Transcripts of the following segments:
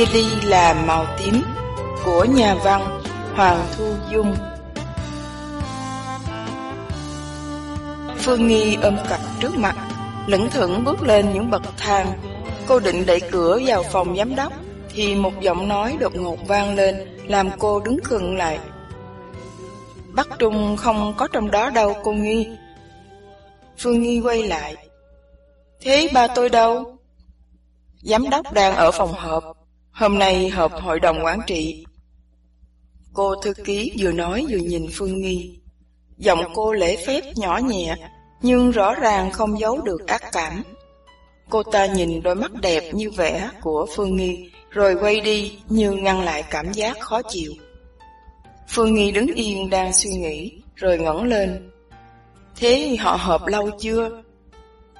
Chia ly là màu tím của nhà văn Hoàng Thu Dung. Phương Nghi ôm cặp trước mặt, lững thững bước lên những bậc thang. Cô định đẩy cửa vào phòng giám đốc, thì một giọng nói đột ngột vang lên, làm cô đứng khựng lại. Bắc Trung không có trong đó đâu cô Nghi. Phương Nghi quay lại. Thế ba tôi đâu? Giám đốc đang ở phòng họp, hôm nay họp hội đồng quản trị. Cô thư ký vừa nói vừa nhìn Phương Nghi. Giọng cô lễ phép nhỏ nhẹ, nhưng rõ ràng không giấu được ác cảm. Cô ta nhìn đôi mắt đẹp như vẻ của Phương Nghi, rồi quay đi như ngăn lại cảm giác khó chịu. Phương Nghi đứng yên đang suy nghĩ, rồi ngẩng lên. Thế họ họp lâu chưa?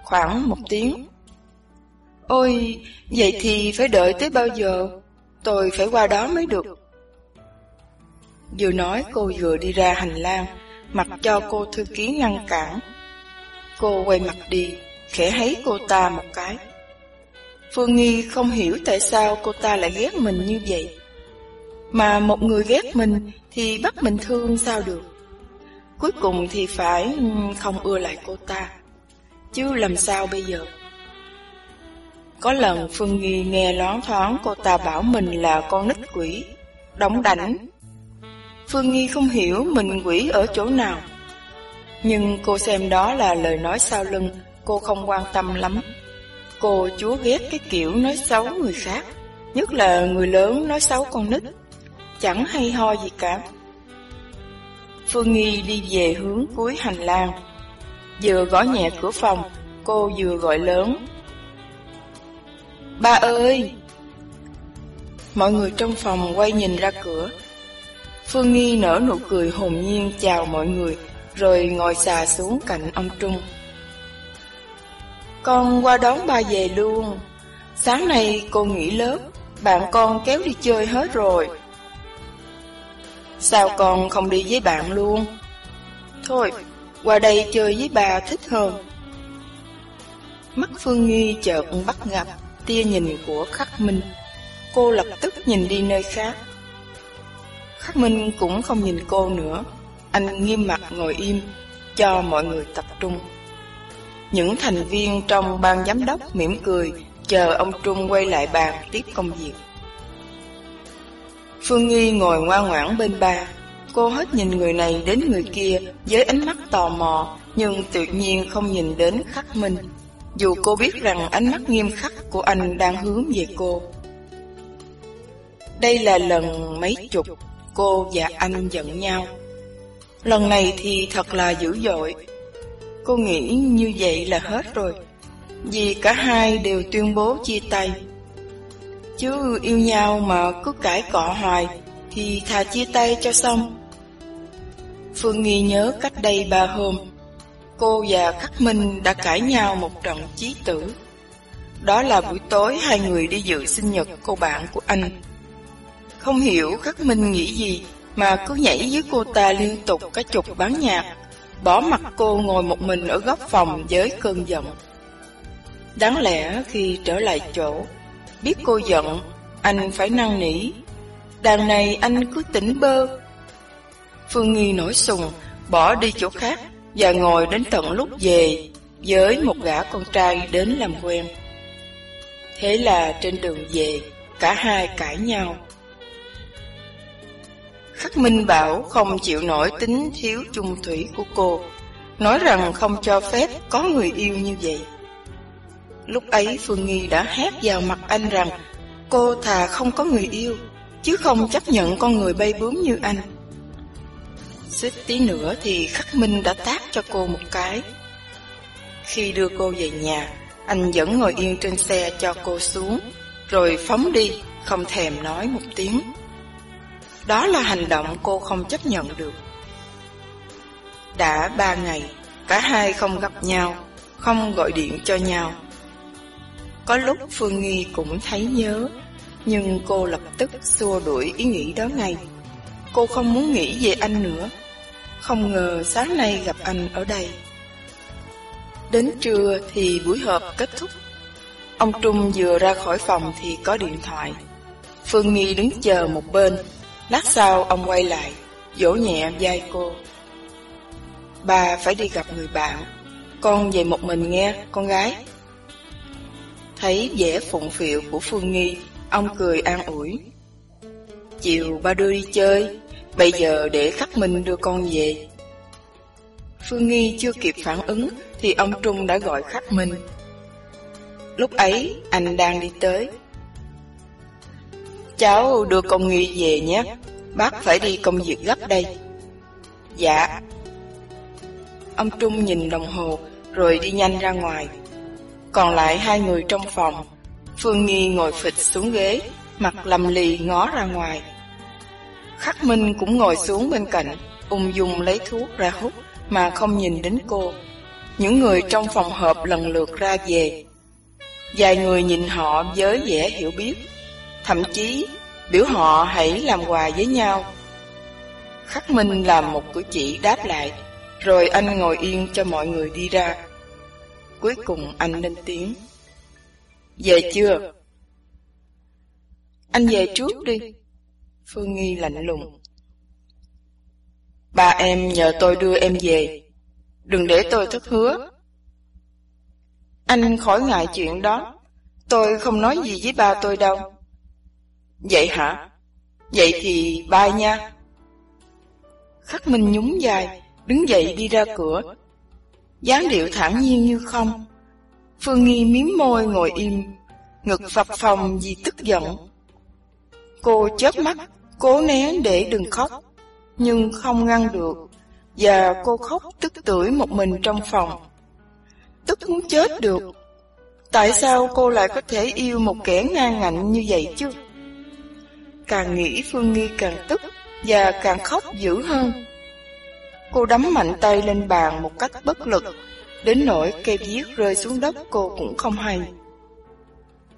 Khoảng một tiếng. Ôi, vậy thì phải đợi tới bao giờ? Tôi phải qua đó mới được. Vừa nói cô vừa đi ra hành lang, mặc cho cô thư ký ngăn cản. Cô quay mặt đi, khẽ thấy cô ta một cái. Phương Nghi không hiểu tại sao cô ta lại ghét mình như vậy. Mà một người ghét mình thì bắt mình thương sao được. Cuối cùng thì phải ừ, không ưa lại cô ta. Chứ làm sao bây giờ? Có lần Phương Nghi nghe loáng thoáng cô ta bảo mình là con nít quỷ, đóng đảnh. Phương Nghi không hiểu mình quỷ ở chỗ nào. Nhưng cô xem đó là lời nói sau lưng, cô không quan tâm lắm. Cô chúa ghét cái kiểu nói xấu người khác, nhất là người lớn nói xấu con nít. Chẳng hay ho gì cả. Phương Nghi đi về hướng cuối hành lang. Vừa gõ nhẹ cửa phòng, cô vừa gọi lớn. Ba ơi! Mọi người trong phòng quay nhìn ra cửa. Phương Nghi nở nụ cười hồn nhiên chào mọi người, rồi ngồi xà xuống cạnh ông Trung. Con qua đón ba về luôn. Sáng nay cô nghỉ lớp, bạn con kéo đi chơi hết rồi. Sao con không đi với bạn luôn? Thôi, qua đây chơi với bà thích hơn. Mắt Phương Nghi chợt bắt gặp tia nhìn của Khắc Minh. Cô lập tức nhìn đi nơi khác. Khắc Minh cũng không nhìn cô nữa. Anh nghiêm mặt ngồi im, cho mọi người tập trung. Những thành viên trong ban giám đốc mỉm cười, chờ ông Trung quay lại bàn tiếp công việc. Phương Nghi ngồi ngoan ngoãn bên ba. Cô hết nhìn người này đến người kia với ánh mắt tò mò, nhưng tự nhiên không nhìn đến Khắc Minh. Dù cô biết rằng ánh mắt nghiêm khắc của anh đang hướng về cô. Đây là lần mấy chục cô và anh giận nhau. Lần này thì thật là dữ dội. Cô nghĩ như vậy là hết rồi. Vì cả hai đều tuyên bố chia tay. Chứ yêu nhau mà cứ cãi cọ hoài thì thà chia tay cho xong. Phương Nghi nhớ cách đây ba hôm, cô và Khắc Minh đã cãi nhau một trận chí tử. Đó là buổi tối hai người đi dự sinh nhật cô bạn của anh. Không hiểu Khắc Minh nghĩ gì mà cứ nhảy với cô ta liên tục cả chục bán nhạc, bỏ mặt cô ngồi một mình ở góc phòng với cơn giận. Đáng lẽ khi trở lại chỗ, biết cô giận, anh phải năn nỉ. Đàn này anh cứ tỉnh bơ. Phương Nghi nổi sùng, bỏ đi chỗ khác và ngồi đến tận lúc về với một gã con trai đến làm quen. Thế là trên đường về, cả hai cãi nhau. Khắc Minh Bảo không chịu nổi tính thiếu chung thủy của cô, nói rằng không cho phép có người yêu như vậy. Lúc ấy Phương Nghi đã hét vào mặt anh rằng cô thà không có người yêu, chứ không chấp nhận con người bay bướm như anh. Xích tí nữa thì Khắc Minh đã tác cho cô một cái. Khi đưa cô về nhà, anh vẫn ngồi yên trên xe cho cô xuống, rồi phóng đi, không thèm nói một tiếng. Đó là hành động cô không chấp nhận được. Đã ba ngày, cả hai không gặp nhau, không gọi điện cho nhau. Có lúc Phương Nghi cũng thấy nhớ, nhưng cô lập tức xua đuổi ý nghĩ đó ngay. Cô không muốn nghĩ về anh nữa. Không ngờ sáng nay gặp anh ở đây. Đến trưa thì buổi họp kết thúc. Ông Trung vừa ra khỏi phòng thì có điện thoại. Phương Nghi đứng chờ một bên. Lát sau ông quay lại, vỗ nhẹ vai cô. Bà phải đi gặp người bạn. Con về một mình nghe, con gái. Thấy vẻ phụng phịu của Phương Nghi, ông cười an ủi. Chiều ba đưa đi chơi, bây giờ để khắc minh đưa con về. Phương Nghi chưa kịp phản ứng thì ông Trung đã gọi khắc minh. Lúc ấy anh đang đi tới. Cháu đưa con Nghi về nhé, bác phải đi công việc gấp đây. Dạ. Ông Trung nhìn đồng hồ rồi đi nhanh ra ngoài. Còn lại hai người trong phòng, Phương Nghi ngồi phịch xuống ghế, mặt lầm lì ngó ra ngoài. Khắc Minh cũng ngồi xuống bên cạnh, ung dung lấy thuốc ra hút mà không nhìn đến cô. Những người trong phòng họp lần lượt ra về. Vài người nhìn họ với vẻ hiểu biết, thậm chí biểu họ hãy làm quà với nhau. Khắc Minh làm một cử chỉ đáp lại, rồi anh ngồi yên cho mọi người đi ra. Cuối cùng anh lên tiếng. Về chưa? Anh về trước đi. Phương Nghi lạnh lùng. Ba em nhờ tôi đưa em về. Đừng để tôi thất hứa. Anh khỏi ngại chuyện đó. Tôi không nói gì với ba tôi đâu. Vậy hả? Vậy thì bye nha. Khắc Minh nhún vai, đứng dậy đi ra cửa. dáng điệu thản nhiên như không. Phương Nghi miếm môi ngồi im, ngực phập phồng vì tức giận. Cô chớp mắt, cố né để đừng khóc, nhưng không ngăn được, và cô khóc tức tưởi một mình trong phòng. Tức muốn chết được. Tại sao cô lại có thể yêu một kẻ ngang ngạnh như vậy chứ? Càng nghĩ Phương Nghi càng tức và càng khóc dữ hơn. Cô đấm mạnh tay lên bàn một cách bất lực, đến nỗi cây viết rơi xuống đất cô cũng không hay.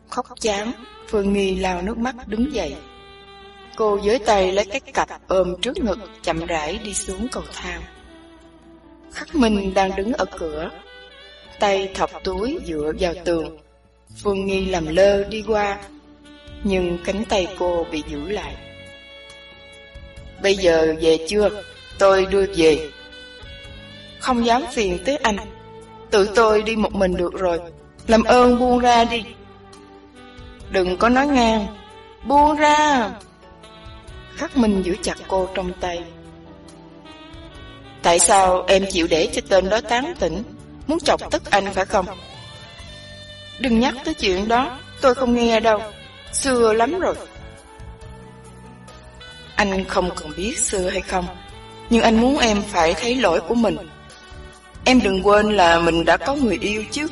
Khóc chán, Phương Nghi lao nước mắt đứng dậy. Cô dưới tay lấy cái cặp ôm trước ngực chậm rãi đi xuống cầu thang. Khắc Minh đang đứng ở cửa, tay thọc túi dựa vào tường. Phương Nghi làm lơ đi qua, nhưng cánh tay cô bị giữ lại. Bây giờ về chưa? Tôi đưa về. Không dám phiền tới anh. Tự tôi đi một mình được rồi. Làm ơn buông ra đi. Đừng có nói ngang. Buông ra. Khắc Minh giữ chặt cô trong tay. Tại sao em chịu để cho tên đó tán tỉnh, muốn chọc tức anh phải không? Đừng nhắc tới chuyện đó, tôi không nghe đâu, xưa lắm rồi. Anh không cần biết xưa hay không, nhưng anh muốn em phải thấy lỗi của mình. Em đừng quên là mình đã có người yêu chứ.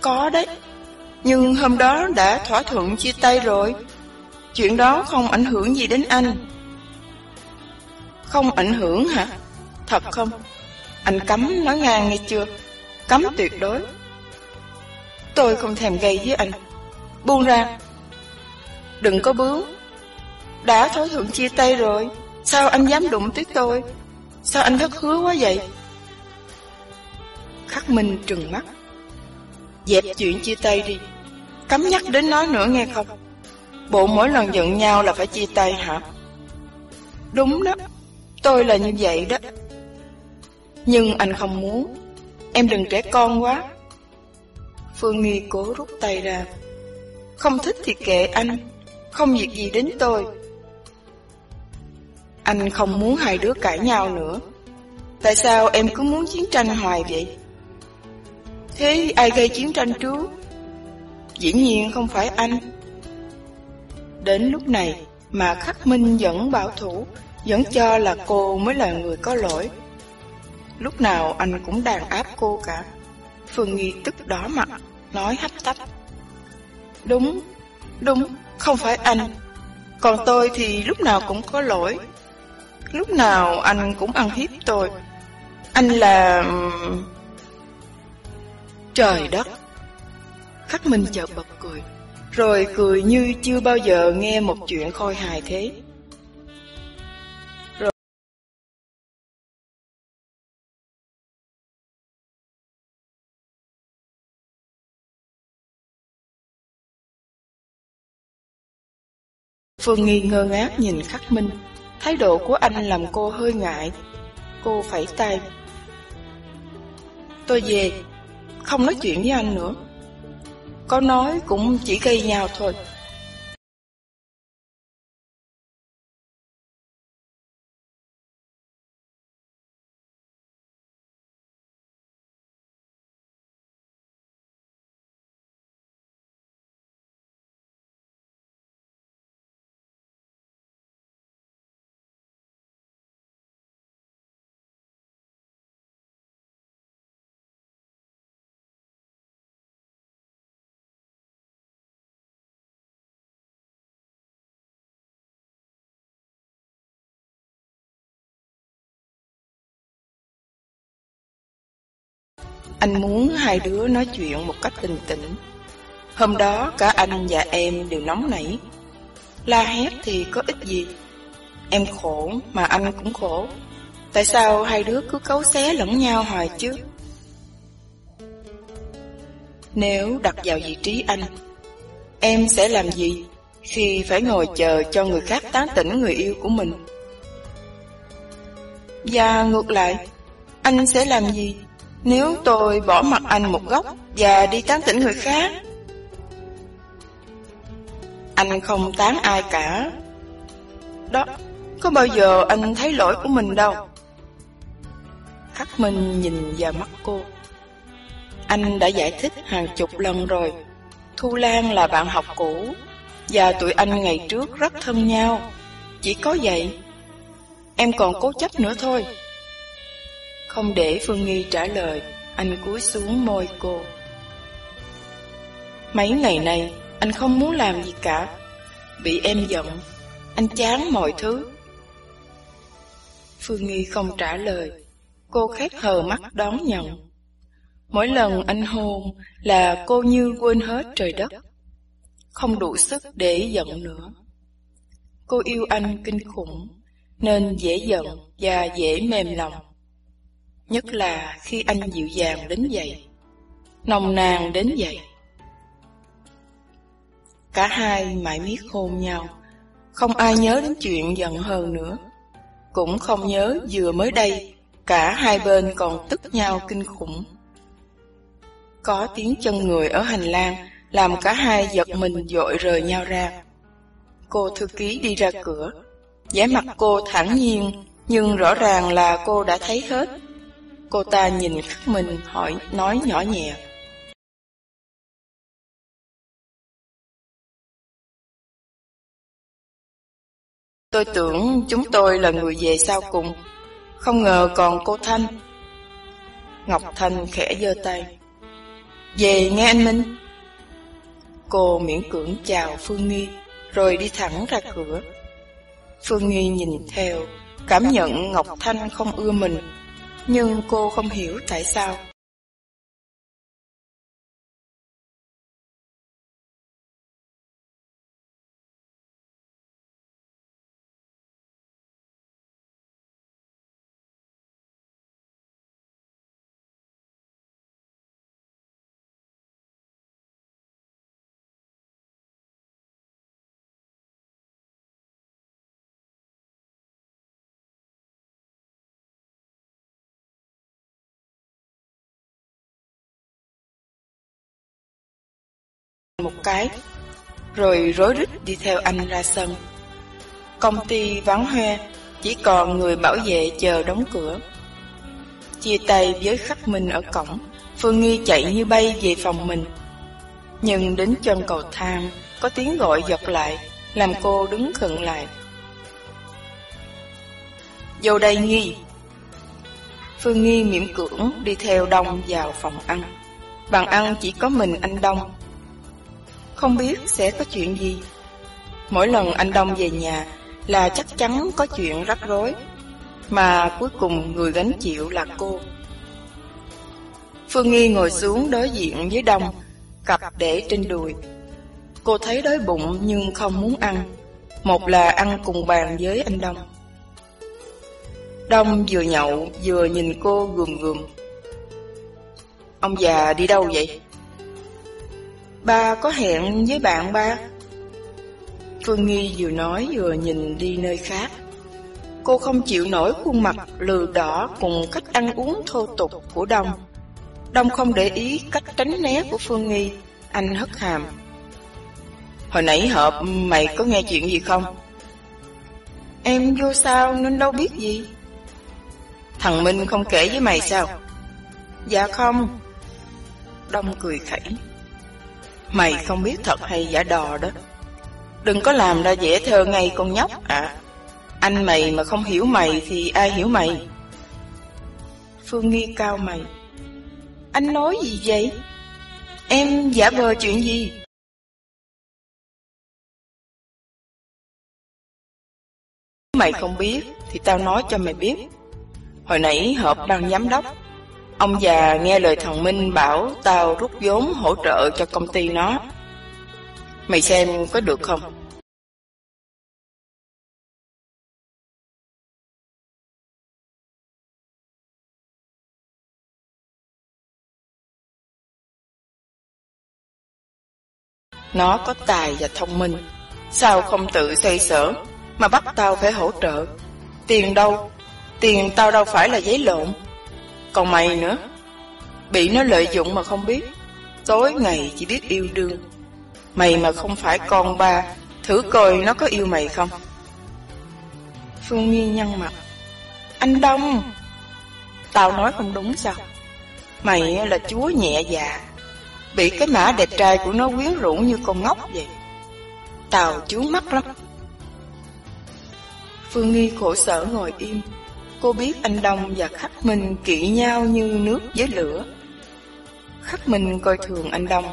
Có đấy, nhưng hôm đó đã thỏa thuận chia tay rồi. Chuyện đó không ảnh hưởng gì đến anh. Không ảnh hưởng hả? Thật không? Anh cấm nói ngang nghe chưa? Cấm tuyệt đối. Tôi không thèm gây với anh. Buông ra. Đừng có bướng. Đã thối thuận chia tay rồi. Sao anh dám đụng tới tôi? Sao anh thất hứa quá vậy? Khắc Minh trừng mắt. Dẹp chuyện chia tay đi. Cấm nhắc đến nó nữa nghe không? Bộ mỗi lần giận nhau là phải chia tay hả? Đúng đó, tôi là như vậy đó. Nhưng anh không muốn. Em đừng trẻ con quá. Phương Nghi cố rút tay ra. Không thích thì kệ anh, không việc gì đến tôi. Anh không muốn hai đứa cãi nhau nữa. Tại sao em cứ muốn chiến tranh hoài vậy? Thế ai gây chiến tranh trước? Dĩ nhiên không phải anh. Đến lúc này mà Khắc Minh vẫn bảo thủ, vẫn cho là cô mới là người có lỗi. Lúc nào anh cũng đàn áp cô cả. Phương Nghi tức đỏ mặt, nói hấp tấp. Đúng, đúng, không phải anh. Còn tôi thì lúc nào cũng có lỗi. Lúc nào anh cũng ăn hiếp tôi. Anh là... Trời đất! Khắc Minh chợt bật cười. Rồi cười như chưa bao giờ nghe một chuyện khôi hài thế Phương Nghi ngơ ngác nhìn Khắc Minh, thái độ của anh làm cô hơi ngại. Cô phẩy tay. Tôi về, không nói chuyện với anh nữa. Có nói cũng chỉ gây nhau thôi. Anh muốn hai đứa nói chuyện một cách bình tĩnh. Hôm đó cả anh và em đều nóng nảy. La hét thì có ích gì? Em khổ mà anh cũng khổ. Tại sao hai đứa cứ cấu xé lẫn nhau hoài chứ? Nếu đặt vào vị trí anh, em sẽ làm gì khi phải ngồi chờ cho người khác tán tỉnh người yêu của mình? Và ngược lại, anh sẽ làm gì nếu tôi bỏ mặt anh một góc và đi tán tỉnh người khác? Anh không tán ai cả. Đó, có bao giờ anh thấy lỗi của mình đâu. Khắc Minh nhìn vào mắt cô. Anh đã giải thích hàng chục lần rồi. Thu Lan là bạn học cũ, và tụi anh ngày trước rất thân nhau. Chỉ có vậy. Em còn cố chấp nữa thôi. Không để Phương Nghi trả lời, anh cúi xuống môi cô. Mấy ngày nay, anh không muốn làm gì cả. Bị em giận, anh chán mọi thứ. Phương Nghi không trả lời, cô khép hờ mắt đón nhận. Mỗi lần anh hôn là cô như quên hết trời đất, không đủ sức để giận nữa. Cô yêu anh kinh khủng, nên dễ giận và dễ mềm lòng. Nhất là khi anh dịu dàng đến vậy, Nồng nàn đến vậy. Cả hai mãi miết hôn nhau, Không ai nhớ đến chuyện giận hờn nữa. Cũng không nhớ vừa mới đây, Cả hai bên còn tức nhau kinh khủng. Có tiếng chân người ở hành lang Làm cả hai giật mình dội rời nhau ra. Cô thư ký đi ra cửa, vẻ mặt cô thản nhiên Nhưng rõ ràng là cô đã thấy hết. Cô ta nhìn khắc mình hỏi nói nhỏ nhẹ. Tôi tưởng chúng tôi là người về sau cùng, không ngờ còn cô Thanh. Ngọc Thanh khẽ giơ tay. Về nghe anh Minh. Cô miễn cưỡng chào Phương Nghi, rồi đi thẳng ra cửa. Phương Nghi nhìn theo, cảm nhận Ngọc Thanh không ưa mình, nhưng cô không hiểu tại sao. Một cái, rồi rối rít đi theo anh ra sân. Công ty vắng hoe, chỉ còn người bảo vệ chờ đóng cửa. Chia tay với khách mình ở cổng, Phương Nghi chạy như bay về phòng mình. Nhưng đến chân cầu thang, có tiếng gọi giật lại, làm cô đứng khựng lại. Vô đây Nghi! Phương Nghi mỉm cưỡng đi theo Đông vào phòng ăn. Bàn ăn chỉ có mình anh Đông không biết sẽ có chuyện gì. Mỗi lần anh Đông về nhà là chắc chắn có chuyện rắc rối, mà cuối cùng người gánh chịu là cô. Phương Nghi ngồi xuống đối diện với Đông, cặp để trên đùi. Cô thấy đói bụng nhưng không muốn ăn, một là ăn cùng bàn với anh Đông. Đông vừa nhậu vừa nhìn cô gườm gườm. Ông già đi đâu vậy? Ba có hẹn với bạn ba Phương Nghi vừa nói vừa nhìn đi nơi khác. Cô không chịu nổi khuôn mặt lừ đỏ cùng cách ăn uống thô tục của Đông. Đông không để ý cách tránh né của Phương Nghi, anh hất hàm. Hồi nãy hợp mày có nghe chuyện gì không? Em vô sao nên đâu biết gì. Thằng Minh không kể với mày sao? Dạ không. Đông cười khẩy. Mày không biết thật hay giả đò đó. Đừng có làm ra dễ thơ ngay con nhóc à. Anh mày mà không hiểu mày thì ai hiểu mày? Phương Nghi cao mày. Anh nói gì vậy? Em giả vờ chuyện gì? Mày không biết thì tao nói cho mày biết. Hồi nãy họp đang giám đốc. Ông già nghe lời thằng Minh bảo tao rút vốn hỗ trợ cho công ty nó. Mày xem có được không? Nó có tài và thông minh Sao không tự xây sở Mà bắt tao phải hỗ trợ Tiền đâu Tiền tao đâu phải là giấy lộn còn mày nữa. Bị nó lợi dụng mà không biết. Tối ngày chỉ biết yêu đương. Mày mà không phải con ba, Thử coi nó có yêu mày không? Phương Nhi nhăn mặt. Anh Đông. Tao nói không đúng sao? Mày là chúa nhẹ dạ. Bị cái mã đẹp trai của nó quyến rũ như con ngốc vậy. Tao chướng mắt lắm. Phương Nghi khổ sở ngồi im. Cô biết anh Đông và Khắc Minh kỵ nhau như nước với lửa. Khắc Minh coi thường anh Đông,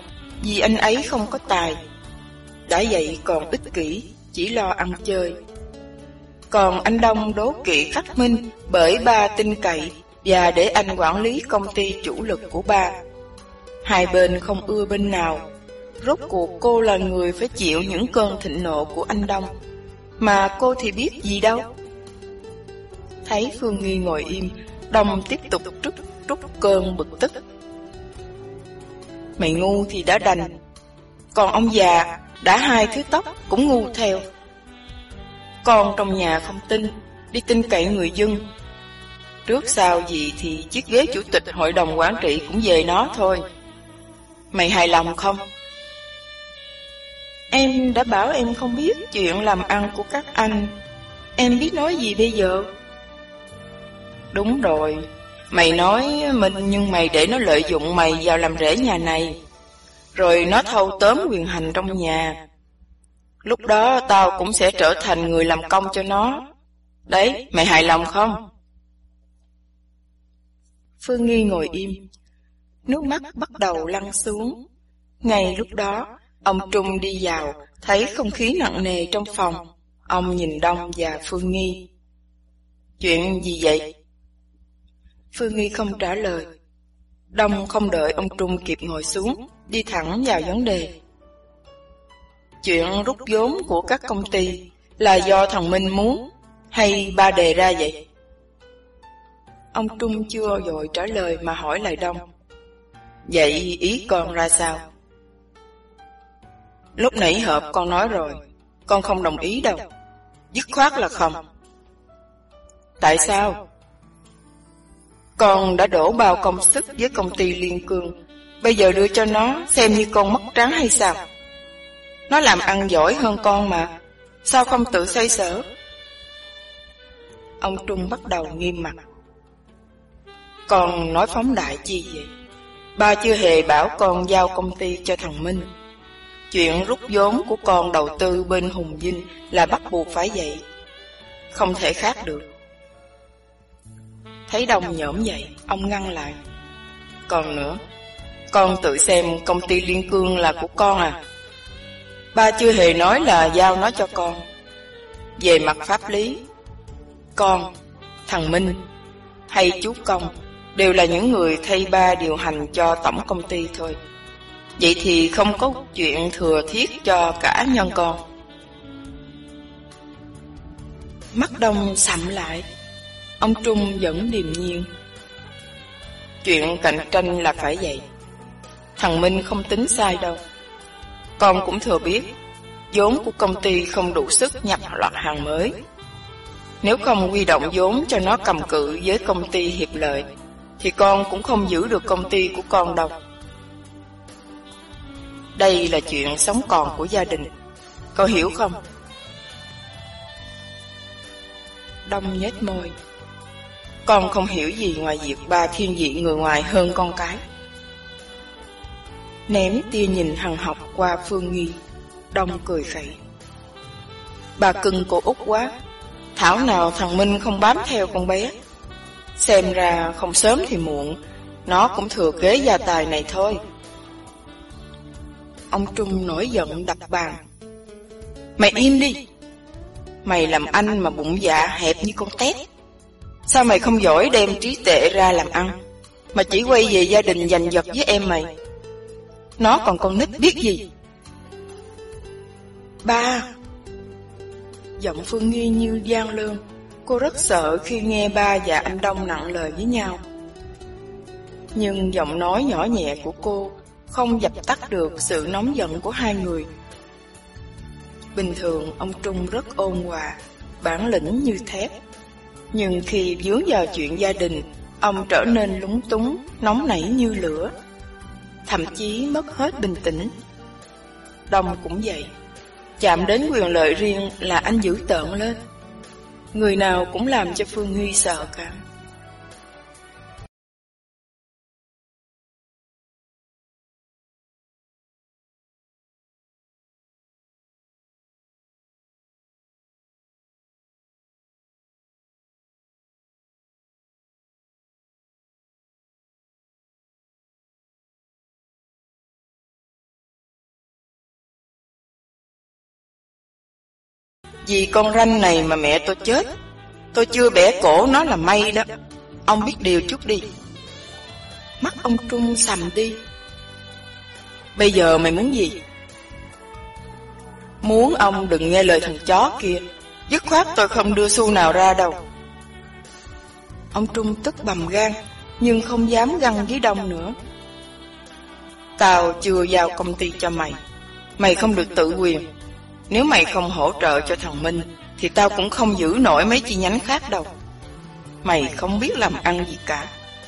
Vì anh ấy không có tài. Đã vậy còn ích kỷ, Chỉ lo ăn chơi. Còn anh Đông đố kỵ Khắc Minh Bởi ba tin cậy Và để anh quản lý công ty chủ lực của ba. Hai bên không ưa bên nào. Rốt cuộc cô là người phải chịu những cơn thịnh nộ của anh Đông. Mà cô thì biết gì đâu. Thấy Phương Nghi ngồi im, Đông tiếp tục trút trút cơn bực tức. Mày ngu thì đã đành, Còn ông già đã hai thứ tóc cũng ngu theo. Con trong nhà không tin, Đi tin cậy người dân. Trước sau gì thì chiếc ghế chủ tịch hội đồng quản trị cũng về nó thôi. Mày hài lòng không? Em đã bảo em không biết chuyện làm ăn của các anh. Em biết nói gì bây giờ? Đúng rồi. Mày nói mình nhưng mày để nó lợi dụng mày vào làm rễ nhà này. Rồi nó thâu tóm quyền hành trong nhà. Lúc đó tao cũng sẽ trở thành người làm công cho nó. Đấy, mày hài lòng không? Phương Nghi ngồi im. Nước mắt bắt đầu lăn xuống. Ngay lúc đó Ông Trung đi vào Thấy không khí nặng nề trong phòng. Ông nhìn Đông và Phương Nghi. Chuyện gì vậy? Phương Nghi không trả lời Đông không đợi ông Trung kịp ngồi xuống, Đi thẳng vào vấn đề Chuyện rút vốn của các công ty Là do thằng Minh muốn Hay ba đề ra vậy? Ông Trung chưa dội trả lời mà hỏi lại Đông Vậy ý con ra sao? Lúc nãy hợp con nói rồi, Con không đồng ý đâu Dứt khoát là không Tại sao? Con đã đổ bao công sức với công ty Liên Cương Bây giờ đưa cho nó, xem như con mất trắng hay sao? Nó làm ăn giỏi hơn con mà Sao không tự xoay sở? Ông Trung bắt đầu nghiêm mặt Con nói phóng đại chi vậy? Ba chưa hề bảo con giao công ty cho thằng Minh Chuyện rút vốn của con đầu tư bên Hùng Vinh là bắt buộc phải vậy Không thể khác được Thấy Đông nhổm vậy, ông ngăn lại Còn nữa, con tự xem công ty Liên Cương là của con à Ba chưa hề nói là giao nó cho con Về mặt pháp lý Con, thằng Minh hay chú Công đều là những người thay ba điều hành cho tổng công ty thôi. Vậy thì không có chuyện thừa thiết cho cả nhân con. Mắt đông sậm lại, ông Trung vẫn điềm nhiên. Chuyện cạnh tranh là phải vậy. Thằng Minh không tính sai đâu. Con cũng thừa biết, vốn của công ty không đủ sức nhập loạt hàng mới. Nếu không huy động vốn cho nó cầm cự với công ty hiệp lợi, thì con cũng không giữ được công ty của con đâu. Đây là chuyện sống còn của gia đình. Con hiểu không? Đông nhếch môi. Con không hiểu gì ngoài việc ba thiên vị người ngoài hơn con cái. Ném tia nhìn hằng học qua Phương Nghi, Đông cười khẩy. Bà cưng cô út quá, thảo nào thằng Minh không bám theo con bé. Xem ra không sớm thì muộn, nó cũng thừa kế gia tài này thôi. Ông Trung nổi giận đập bàn. Mày im đi! Mày làm anh mà bụng dạ hẹp như con tét. Sao mày không giỏi đem trí tệ ra làm ăn, mà chỉ quay về gia đình giành giật với em mày? Nó còn con nít biết gì? Ba! Giọng Phương Nghi như gian lương. Cô rất sợ khi nghe ba và anh Đông nặng lời với nhau. Nhưng giọng nói nhỏ nhẹ của cô không dập tắt được sự nóng giận của hai người. Bình thường ông Trung rất ôn hòa, bản lĩnh như thép. Nhưng khi vướng vào chuyện gia đình, ông trở nên lúng túng, nóng nảy như lửa. Thậm chí mất hết bình tĩnh. Đông cũng vậy. Chạm đến quyền lợi riêng là anh giữ tợn lên. Người nào cũng làm cho Phương Huy sợ cả. Vì con ranh này mà mẹ tôi chết, Tôi chưa bẻ cổ nó là may đó. Ông biết điều chút đi. Mắt ông Trung sầm đi. Bây giờ mày muốn gì? Muốn ông đừng nghe lời thằng chó kia. Dứt khoát tôi không đưa xu nào ra đâu. Ông Trung tức bầm gan, Nhưng không dám găng với đông nữa. Tao chưa giao công ty cho mày. Mày không được tự quyền nếu mày không hỗ trợ cho thằng Minh, Thì tao cũng không giữ nổi mấy chi nhánh khác đâu. Mày không biết làm ăn gì cả,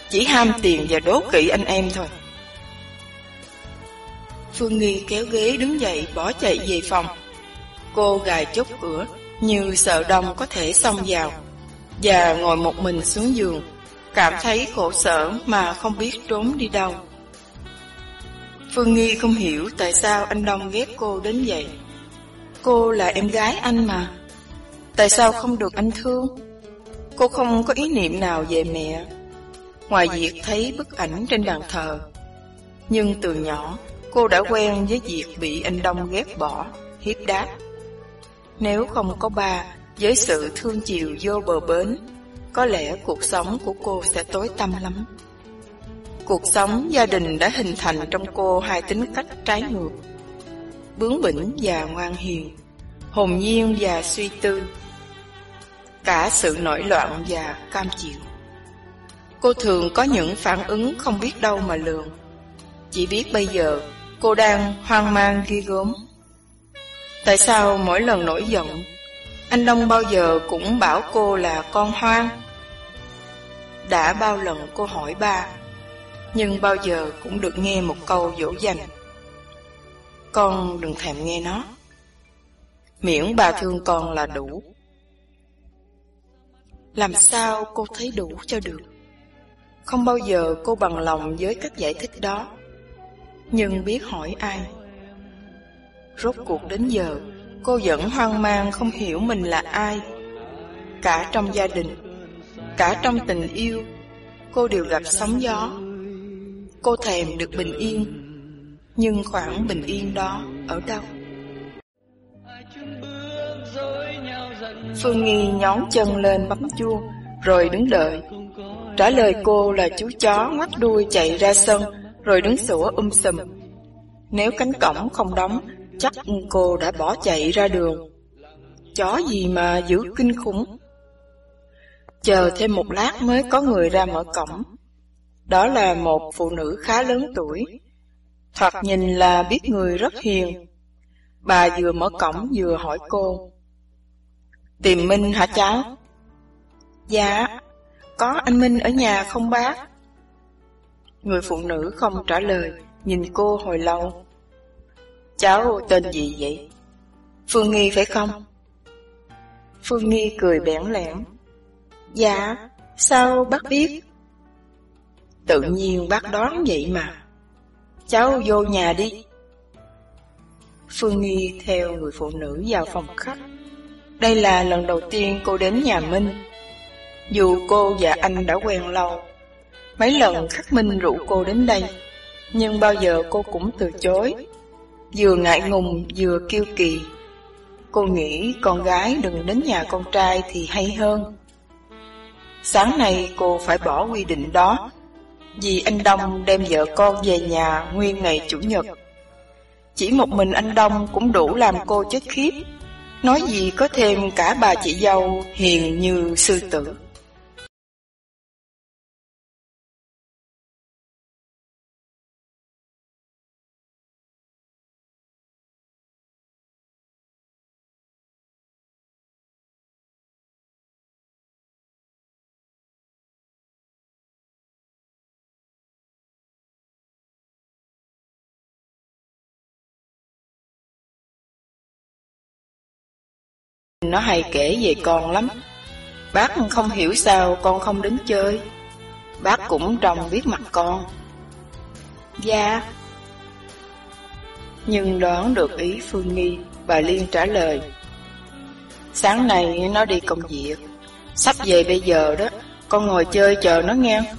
Chỉ ham tiền và đố kỵ anh em thôi. Phương Nghi kéo ghế đứng dậy, bỏ chạy về phòng. Cô gài chốt cửa, Như sợ đông có thể xông vào, Và ngồi một mình xuống giường, Cảm thấy khổ sở mà không biết trốn đi đâu. Phương Nghi không hiểu tại sao anh Đông ghét cô đến vậy. Cô là em gái anh mà. Tại sao không được anh thương? Cô không có ý niệm nào về mẹ. Ngoài việc thấy bức ảnh trên bàn thờ, Nhưng từ nhỏ Cô đã quen với việc bị anh Đông ghét bỏ, Hiếp đáp. Nếu không có ba, Với sự thương chiều vô bờ bến, Có lẽ cuộc sống của cô sẽ tối tăm lắm. Cuộc sống gia đình đã hình thành trong cô hai tính cách trái ngược bướng bỉnh và ngoan hiền, hồn nhiên và suy tư, cả sự nổi loạn và cam chịu. Cô thường có những phản ứng không biết đâu mà lường, chỉ biết bây giờ cô đang hoang mang ghi gớm. Tại sao mỗi lần nổi giận, anh Đông bao giờ cũng bảo cô là con hoang? Đã bao lần cô hỏi ba, nhưng bao giờ cũng được nghe một câu dỗ dành. Con đừng thèm nghe nó. Miễn bà thương con là đủ. Làm sao cô thấy đủ cho được? Không bao giờ cô bằng lòng với cách giải thích đó. Nhưng biết hỏi ai? Rốt cuộc đến giờ, Cô vẫn hoang mang không hiểu mình là ai. Cả trong gia đình, Cả trong tình yêu, Cô đều gặp sóng gió. Cô thèm được bình yên nhưng khoảng bình yên đó ở đâu? Phương Nghi nhón chân lên bấm chuông, rồi đứng đợi. Trả lời cô là chú chó ngoắt đuôi chạy ra sân, rồi đứng sủa um sùm. Nếu cánh cổng không đóng, chắc cô đã bỏ chạy ra đường. Chó gì mà giữ kinh khủng. Chờ thêm một lát mới có người ra mở cổng. Đó là một phụ nữ khá lớn tuổi, Thoạt nhìn là biết người rất hiền Bà vừa mở cổng vừa hỏi cô. Tìm Minh hả cháu? Dạ, có anh Minh ở nhà không bác? Người phụ nữ không trả lời, nhìn cô hồi lâu. Cháu tên gì vậy? Phương Nghi phải không? Phương Nghi cười bẽn lẽn. Dạ, sao bác biết? Tự nhiên bác đoán vậy mà. Cháu vô nhà đi. Phương Nghi theo người phụ nữ vào phòng khách. Đây là lần đầu tiên cô đến nhà Minh. Dù cô và anh đã quen lâu, mấy lần Khắc Minh rủ cô đến đây, nhưng bao giờ cô cũng từ chối. Vừa ngại ngùng vừa kiêu kỳ. Cô nghĩ con gái đừng đến nhà con trai thì hay hơn. Sáng nay cô phải bỏ quy định đó, vì anh Đông đem vợ con về nhà nguyên ngày Chủ nhật. Chỉ một mình anh Đông cũng đủ làm cô chết khiếp, nói gì có thêm cả bà chị dâu hiền như sư tử. Nó hay kể về con lắm. Bác không hiểu sao con không đến chơi. Bác cũng trông biết mặt con. Dạ. Nhưng đoán được ý Phương Nghi, bà Liên trả lời. Sáng nay nó đi công việc, sắp về bây giờ đó, con ngồi chơi chờ nó nghe.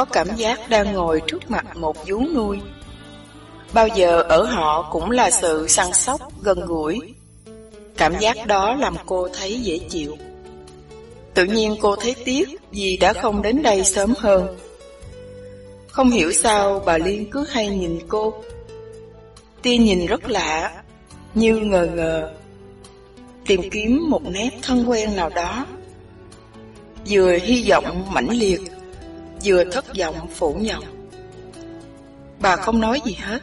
Có cảm giác đang ngồi trước mặt một vú nuôi. Bao giờ ở họ cũng là sự săn sóc, gần gũi. Cảm giác đó làm cô thấy dễ chịu. Tự nhiên cô thấy tiếc vì đã không đến đây sớm hơn. Không hiểu sao bà Liên cứ hay nhìn cô. Tia nhìn rất lạ, như ngờ ngờ. Tìm kiếm một nét thân quen nào đó. Vừa hy vọng mãnh liệt vừa thất vọng phủ nhận. Bà không nói gì hết.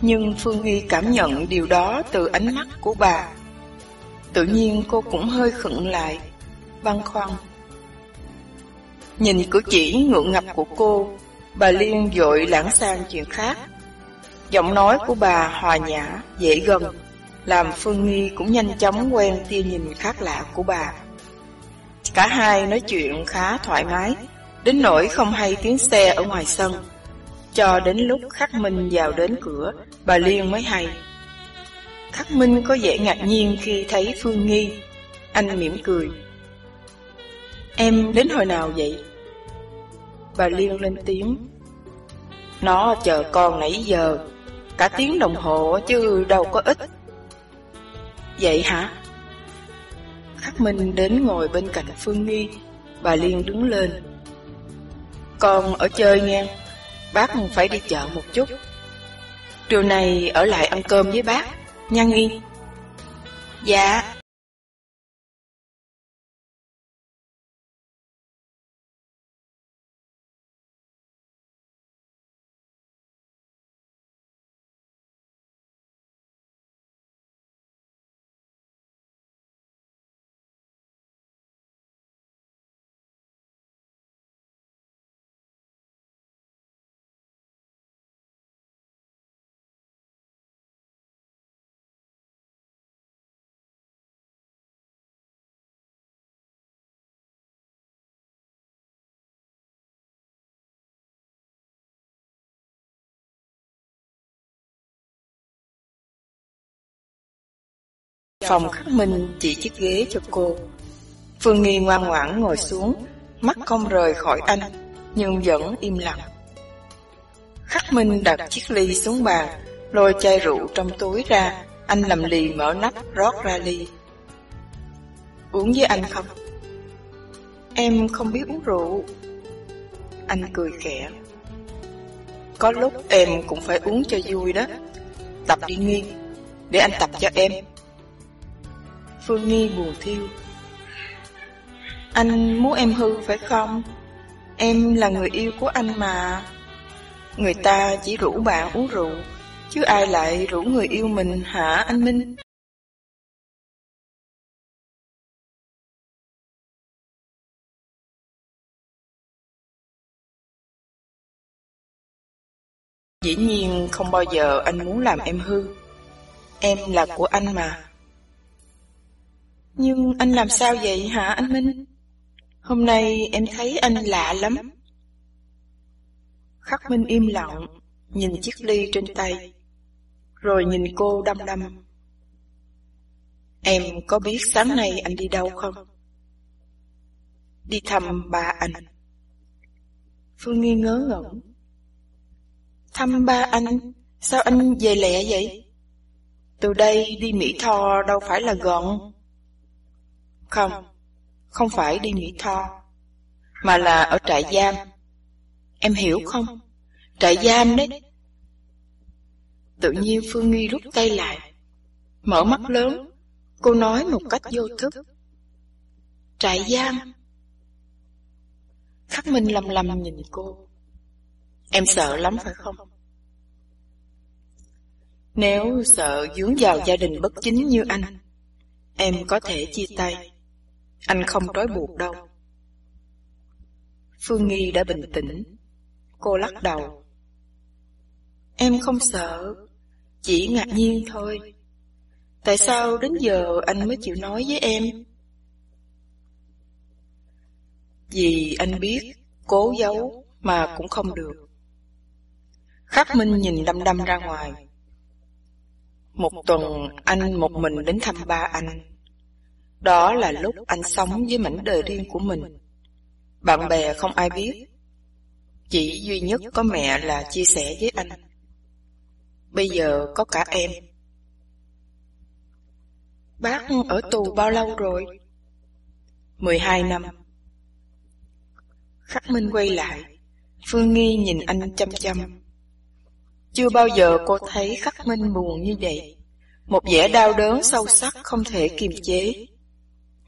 Nhưng Phương Nghi cảm nhận điều đó từ ánh mắt của bà. Tự nhiên cô cũng hơi khựng lại, băn khoăn. Nhìn cử chỉ ngượng ngập của cô, bà Liên dội lãng sang chuyện khác. Giọng nói của bà hòa nhã, dễ gần, làm Phương Nghi cũng nhanh chóng quen tia nhìn khác lạ của bà. Cả hai nói chuyện khá thoải mái, Đến nỗi không hay tiếng xe ở ngoài sân. Cho đến lúc Khắc Minh vào đến cửa, Bà Liên mới hay. Khắc Minh có vẻ ngạc nhiên khi thấy Phương Nghi. Anh mỉm cười. Em đến hồi nào vậy? Bà Liên lên tiếng. Nó chờ con nãy giờ. Cả tiếng đồng hồ chứ đâu có ít. Vậy hả? Khắc Minh đến ngồi bên cạnh Phương Nghi. Bà Liên đứng lên con ở chơi nghe Bác phải đi chợ một chút. Trưa này ở lại ăn cơm với bác. Nha Nghi Dạ. Phòng khắc minh chỉ chiếc ghế cho cô. Phương Nghi ngoan ngoãn ngồi xuống, mắt không rời khỏi anh, nhưng vẫn im lặng. Khắc Minh đặt chiếc ly xuống bàn, lôi chai rượu trong túi ra, anh lầm lì mở nắp rót ra ly. Uống với anh không? Em không biết uống rượu. Anh cười khẽ. Có lúc em cũng phải uống cho vui đó. Tập đi nghiêng để anh tập cho em. Phương Nghi buồn thiêu. Anh muốn em hư phải không? Em là người yêu của anh mà. Người ta chỉ rủ bạn uống rượu, chứ ai lại rủ người yêu mình hả anh Minh? Dĩ nhiên không bao giờ anh muốn làm em hư. Em là của anh mà. Nhưng anh làm sao vậy hả anh Minh? Hôm nay em thấy anh lạ lắm. Khắc Minh im lặng, nhìn chiếc ly trên tay, rồi nhìn cô đăm đăm. Em có biết sáng nay anh đi đâu không? Đi thăm ba anh. Phương Nghi ngớ ngẩn. Thăm ba anh, sao anh về lẹ vậy? Từ đây đi Mỹ Tho đâu phải là gần. Không, không phải đi nghỉ Tho, mà là ở trại giam. Em hiểu không? Trại giam đấy. Tự nhiên Phương Nghi rút tay lại, mở mắt lớn, cô nói một cách vô thức. Trại giam. Khắc Minh lầm lầm nhìn cô. Em sợ lắm phải không? Nếu sợ dướng vào gia đình bất chính như anh, em có thể chia tay. Anh không trói buộc đâu. Phương Nghi đã bình tĩnh. Cô lắc đầu. Em không sợ, chỉ ngạc nhiên thôi. Tại sao đến giờ anh mới chịu nói với em? Vì anh biết cố giấu mà cũng không được. Khắc Minh nhìn đăm đăm ra ngoài. Một tuần anh một mình đến thăm ba anh. Đó là lúc anh sống với mảnh đời riêng của mình. Bạn bè không ai biết. Chỉ duy nhất có mẹ là chia sẻ với anh. Bây giờ có cả em. Bác ở tù bao lâu rồi? 12 năm. Khắc Minh quay lại. Phương Nghi nhìn anh chăm chăm. Chưa bao giờ cô thấy Khắc Minh buồn như vậy. Một vẻ đau đớn sâu sắc không thể kiềm chế.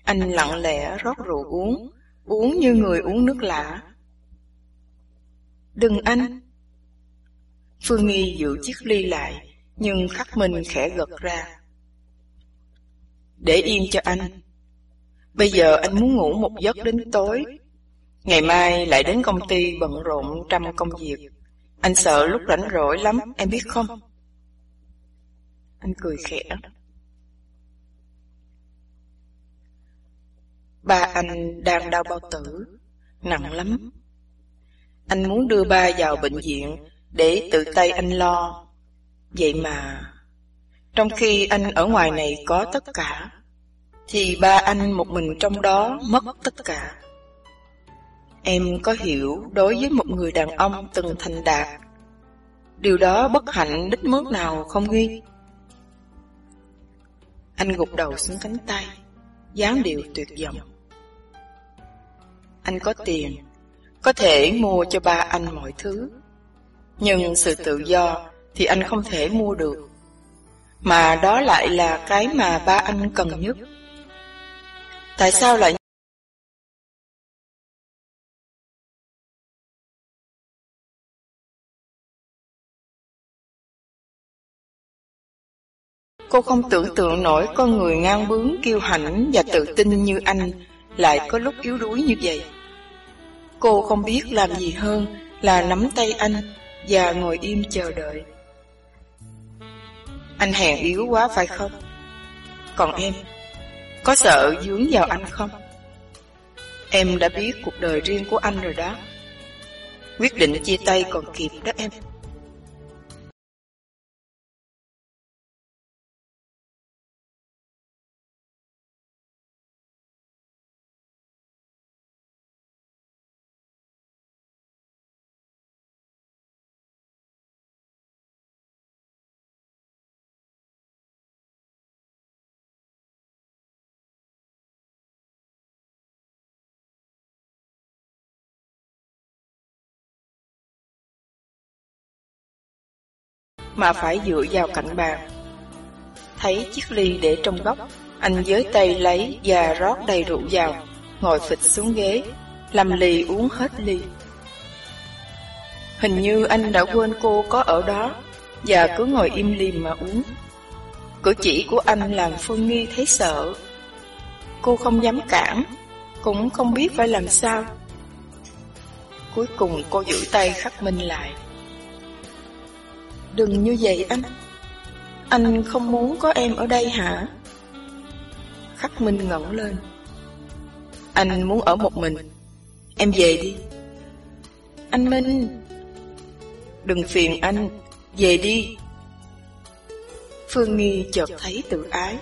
Anh lặng lẽ rót rượu uống, uống như người uống nước lã. Đừng anh! Phương Nghi giữ chiếc ly lại, nhưng Khắc mình khẽ gật ra. Để yên cho anh. Bây giờ anh muốn ngủ một giấc đến tối. Ngày mai lại đến công ty bận rộn trăm công việc. Anh sợ lúc rảnh rỗi lắm, em biết không? Anh cười khẽ. Ba anh đang đau bao tử, nặng lắm. Anh muốn đưa ba vào bệnh viện để tự tay anh lo. Vậy mà, trong khi anh ở ngoài này có tất cả, thì ba anh một mình trong đó mất tất cả. Em có hiểu đối với một người đàn ông từng thành đạt, điều đó bất hạnh đích mức nào không nghi? Anh gục đầu xuống cánh tay, dáng điệu tuyệt vọng. Anh có tiền, có thể mua cho ba anh mọi thứ. Nhưng sự tự do thì anh không thể mua được. Mà đó lại là cái mà ba anh cần nhất. Tại sao lại Cô không tưởng tượng nổi con người ngang bướng, kiêu hãnh và tự tin như anh lại có lúc yếu đuối như vậy. Cô không biết làm gì hơn là nắm tay anh và ngồi im chờ đợi. Anh hèn yếu quá phải không? Còn em, có sợ dướng vào anh không? Em đã biết cuộc đời riêng của anh rồi đó. Quyết định chia tay còn kịp đó em. Mà phải dựa vào cạnh bàn. Thấy chiếc ly để trong góc, anh giới tay lấy và rót đầy rượu vào, ngồi phịch xuống ghế, làm lì uống hết ly. Hình như anh đã quên cô có ở đó, và cứ ngồi im lìm mà uống. Cử chỉ của anh làm Phương Nghi thấy sợ. Cô không dám cản, cũng không biết phải làm sao. Cuối cùng cô giữ tay khắc minh lại. Đừng như vậy anh. Anh không muốn có em ở đây hả? Khắc minh ngẩng lên. Anh muốn ở một mình. Em về đi. Anh Minh. Đừng phiền anh, về đi. Phương Nghi chợt thấy tự ái.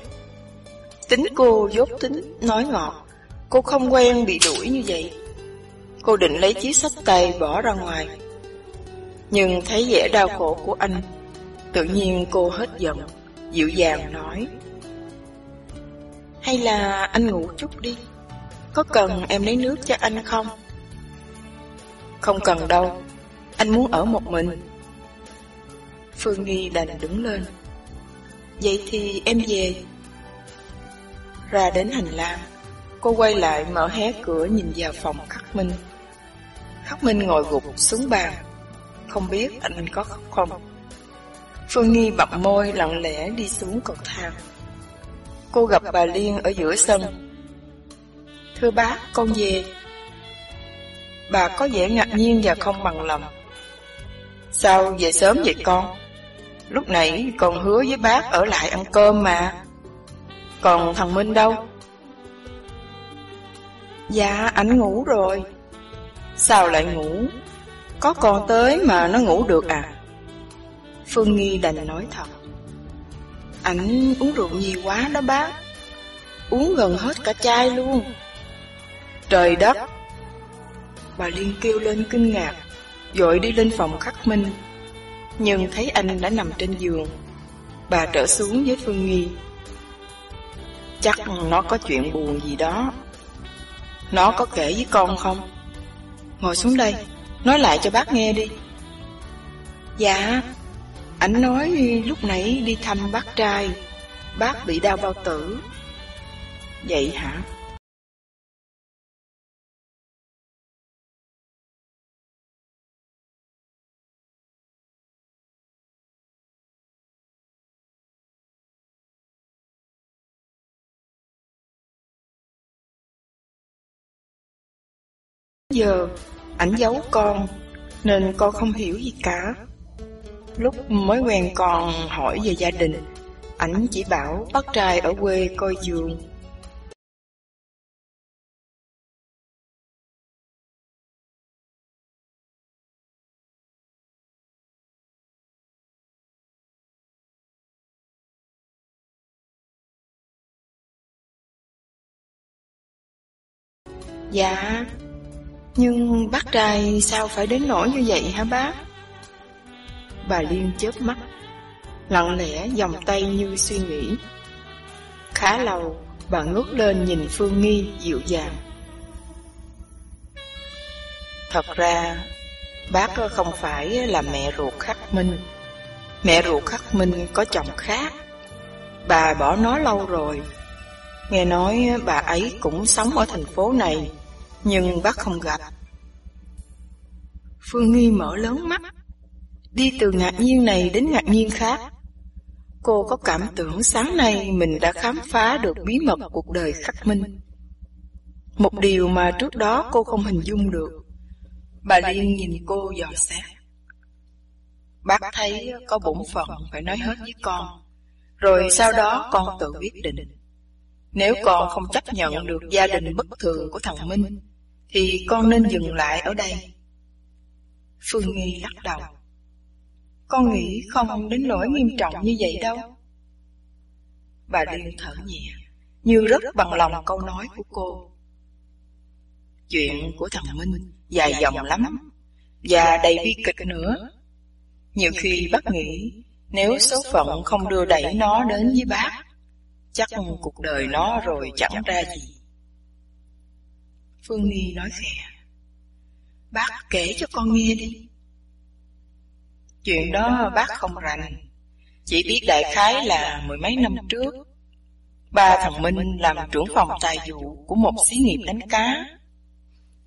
Tính cô dốt tính, nói ngọt. Cô không quen bị đuổi như vậy. Cô định lấy chiếc sách tay bỏ ra ngoài. Nhưng thấy vẻ đau khổ của anh, tự nhiên cô hết giận, dịu dàng nói. Hay là anh ngủ chút đi, có cần em lấy nước cho anh không? Không cần đâu, anh muốn ở một mình. Phương Nghi đành đứng lên. Vậy thì em về. Ra đến hành lang, cô quay lại mở hé cửa nhìn vào phòng Khắc Minh. Khắc Minh ngồi gục xuống bàn, không biết anh có khóc không. Phương Nghi bậm môi lặng lẽ đi xuống cầu thang. Cô gặp bà Liên ở giữa sân. Thưa bác, con về. Bà có vẻ ngạc nhiên và không bằng lòng. Sao về sớm vậy con? Lúc nãy còn hứa với bác ở lại ăn cơm mà. Còn thằng Minh đâu? Dạ, anh ngủ rồi. Sao lại ngủ? Có con tới mà nó ngủ được à? Phương Nghi đành nói thật. Anh uống rượu nhiều quá đó bác. Uống gần hết cả chai luôn. Trời đất! Bà Liên kêu lên kinh ngạc, dội đi lên phòng khắc minh nhưng thấy anh đã nằm trên giường. Bà trở xuống với Phương Nghi. Chắc nó có chuyện buồn gì đó. Nó có kể với con không? Ngồi xuống đây, nói lại cho bác nghe đi. Dạ, anh nói lúc nãy đi thăm bác trai, bác bị đau bao tử. Vậy hả? Giờ, ảnh giấu con, nên con không hiểu gì cả. Lúc mới quen con hỏi về gia đình, ảnh chỉ bảo bác trai ở quê coi giường. Dạ, nhưng bác trai sao phải đến nỗi như vậy hả bác? Bà Liên chớp mắt, lặng lẽ vòng tay như suy nghĩ. Khá lâu, bà ngước lên nhìn Phương Nghi dịu dàng. Thật ra, bác không phải là mẹ ruột Khắc Minh. Mẹ ruột Khắc Minh có chồng khác. Bà bỏ nó lâu rồi. Nghe nói bà ấy cũng sống ở thành phố này nhưng bác không gặp. Phương Nghi mở lớn mắt, đi từ ngạc nhiên này đến ngạc nhiên khác. Cô có cảm tưởng sáng nay mình đã khám phá được bí mật cuộc đời khắc minh. Một điều mà trước đó cô không hình dung được. Bà Liên nhìn cô dò xét. Bác thấy có bổn phận phải nói hết với con, rồi sau đó con tự quyết định. Nếu con không chấp nhận được gia đình bất thường của thằng Minh, thì con nên dừng lại ở đây. Phương Nghi lắc đầu. Con nghĩ không đến nỗi nghiêm trọng như vậy đâu. Bà Liên thở nhẹ, như rất bằng lòng câu nói của cô. Chuyện của thằng Minh dài dòng lắm, và đầy bi kịch nữa. Nhiều khi bác nghĩ, nếu số phận không đưa đẩy nó đến với bác, chắc cuộc đời nó rồi chẳng ra gì. Phương Nghi nói khẽ. Bác kể cho con nghe đi. Chuyện đó bác không rành. Chỉ biết đại khái là mười mấy năm trước, ba thằng Minh làm trưởng phòng tài vụ của một xí nghiệp đánh cá.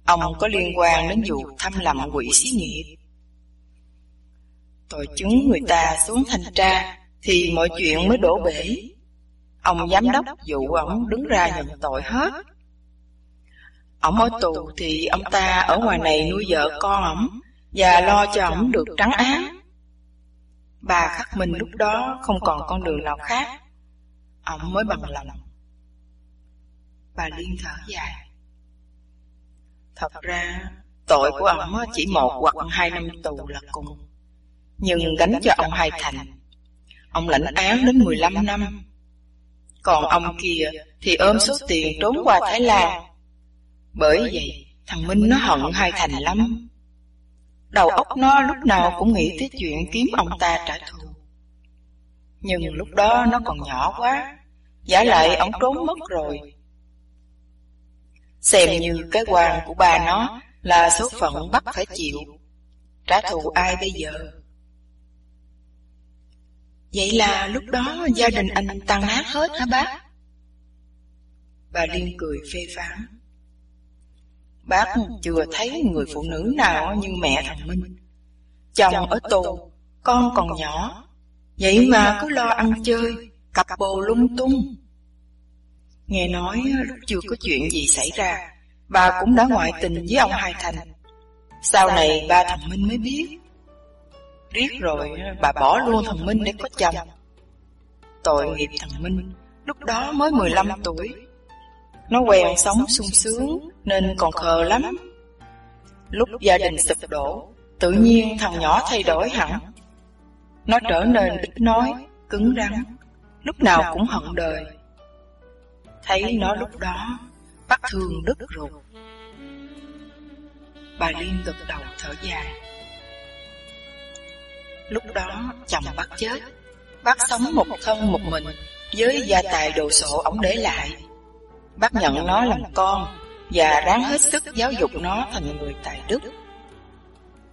Ông có liên quan đến vụ thăm lầm quỹ xí nghiệp. Tội chứng người ta xuống thanh tra thì mọi chuyện mới đổ bể. Ông giám đốc vụ ông đứng ra nhận tội hết. Ông ở tù thì ông ta ở ngoài này nuôi vợ con ổng và lo cho ổng được trắng án. Bà khắc minh lúc đó không còn con đường nào khác. ông mới bằng lòng. Bà Liên thở dài. Thật ra, tội của ổng chỉ một hoặc hai năm tù là cùng. Nhưng gánh cho ông hai thành. Ông lãnh án đến 15 năm. Còn ông kia thì ôm số tiền trốn qua Thái Lan. Bởi vậy, thằng Minh nó hận hai thành lắm. Đầu óc nó lúc nào cũng nghĩ tới chuyện kiếm ông ta trả thù. Nhưng lúc đó nó còn nhỏ quá, giả lại ông trốn mất rồi. Xem như cái quan của ba nó là số phận bắt phải chịu. Trả thù ai bây giờ? Vậy là lúc đó gia đình anh tan nát hết hả bác? Bà Liên cười phê phán. Bác chưa thấy người phụ nữ nào như mẹ thằng Minh. Chồng ở tù, con còn nhỏ, vậy mà cứ lo ăn chơi, cặp bồ lung tung. Nghe nói lúc chưa có chuyện gì xảy ra, bà cũng đã ngoại tình với ông Hai Thành. Sau này ba thằng Minh mới biết. Riết rồi bà bỏ luôn thằng Minh để có chồng. Tội nghiệp thằng Minh, lúc đó mới 15 tuổi. Nó quen sống sung sướng nên còn khờ lắm. Lúc gia đình sụp đổ, tự nhiên thằng nhỏ thay đổi hẳn. Nó trở nên ít nói, cứng rắn, lúc nào cũng hận đời. Thấy nó lúc đó, bắt thương đứt ruột. Bà Liên gật đầu thở dài. Lúc đó chồng bác chết, bác sống một thân một mình với gia tài đồ sộ ổng để lại. Bác nhận nó làm con và ráng hết sức giáo dục nó thành người tài đức.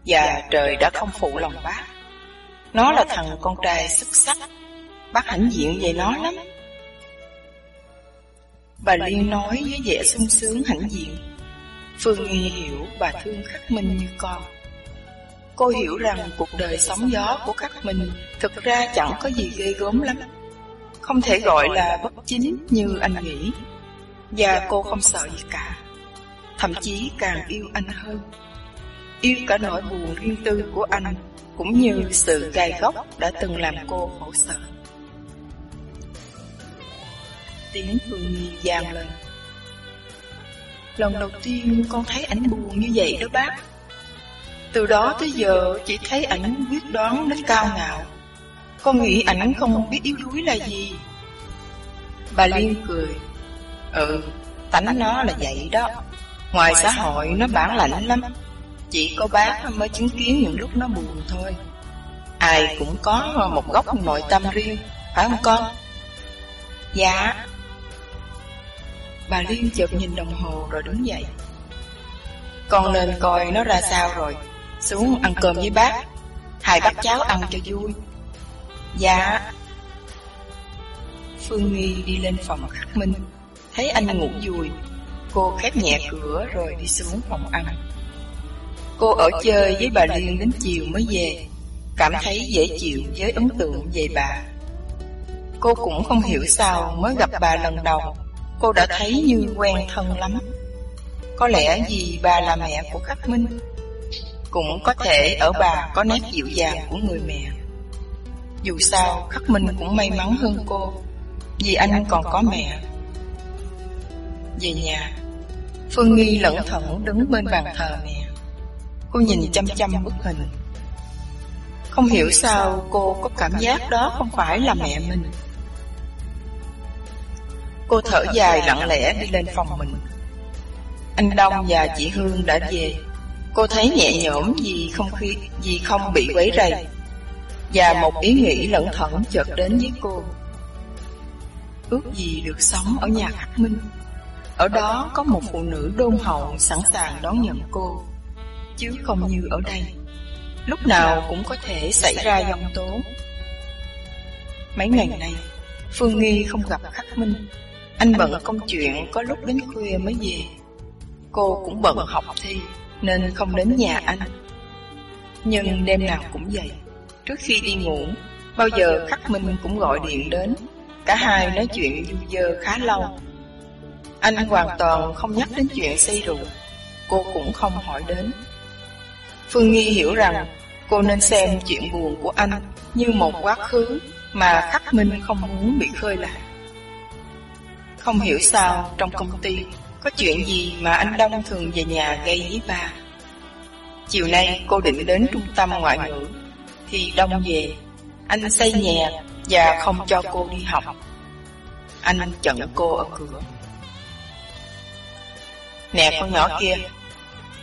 Và trời đã không phụ lòng bác. Nó là thằng con trai xuất sắc. Bác hãnh diện về nó lắm. Bà Liên nói với vẻ sung sướng hãnh diện. Phương Nghi hiểu bà thương khắc minh như con. Cô hiểu rằng cuộc đời sóng gió của khắc minh thực ra chẳng có gì ghê gớm lắm. Không thể gọi là bất chính như anh nghĩ. Và cô không sợ gì cả. Thậm chí càng yêu anh hơn. Yêu cả nỗi buồn riêng tư của anh, Cũng như sự gai góc đã từng làm cô khổ sở. Tiếng Phương Nhi vang lên. Lần đầu tiên con thấy ảnh buồn như vậy đó bác. Từ đó tới giờ chỉ thấy ảnh quyết đoán đến cao ngạo. Con nghĩ ảnh không biết yếu đuối là gì. Bà Liên cười. Ừ, tánh nó là vậy đó. Ngoài xã hội nó bản lãnh lắm. Chỉ có bác mới chứng kiến những lúc nó buồn thôi. Ai cũng có một góc nội tâm riêng, phải không con? Dạ. Bà Liên chợt nhìn đồng hồ rồi đứng dậy. Con lên coi nó ra sao rồi. Xuống ăn cơm với bác. Hai bác cháu ăn cho vui. Dạ. Phương Nghi đi lên phòng khắc minh Thấy anh ngủ. Vui, Cô khép nhẹ cửa rồi đi xuống phòng ăn. Cô ở chơi với bà Liên đến chiều mới về. Cảm thấy dễ chịu với ấn tượng về bà. Cô cũng không hiểu sao mới gặp bà lần đầu. Cô đã thấy như quen thân lắm. Có lẽ vì bà là mẹ của Khắc Minh Cũng có thể ở bà có nét dịu dàng của người mẹ. Dù sao Khắc Minh cũng may mắn hơn cô Vì anh còn có mẹ về nhà. Phương Nghi lẫn thẫn đứng bên bàn thờ. mẹ Cô nhìn chăm chăm bức hình. Không hiểu sao cô có cảm giác đó không phải là mẹ mình. Cô thở dài lặng lẽ đi lên phòng mình. Anh Đông và chị Hương đã về. Cô thấy nhẹ nhõm vì không khi vì không bị quấy rầy. Và một ý nghĩ lẫn thẫn chợt đến với cô. Ước gì được sống ở nhà Khắc Minh ở đó có một phụ nữ đôn hậu sẵn sàng đón nhận cô Chứ không như ở đây lúc nào cũng có thể xảy ra dòng tố. Mấy ngày nay, Phương Nghi không gặp Khắc Minh. Anh bận công chuyện có lúc đến khuya mới về. Cô cũng bận học thi nên không đến nhà anh. Nhưng đêm nào cũng vậy. Trước khi đi ngủ, bao giờ Khắc Minh cũng gọi điện đến. Cả hai nói chuyện du dơ khá lâu. Anh hoàn toàn không nhắc đến chuyện say rượu. Cô cũng không hỏi đến. Phương Nghi hiểu rằng cô nên xem chuyện buồn của anh như một quá khứ mà Khắc Minh không muốn bị khơi lại. Không hiểu sao trong công ty có chuyện gì mà anh Đông thường về nhà gây với bà. Chiều nay cô định đến trung tâm ngoại ngữ thì Đông về, anh xây nhà và không cho cô đi học. Anh chặn cô ở cửa. Nè con nhỏ kia,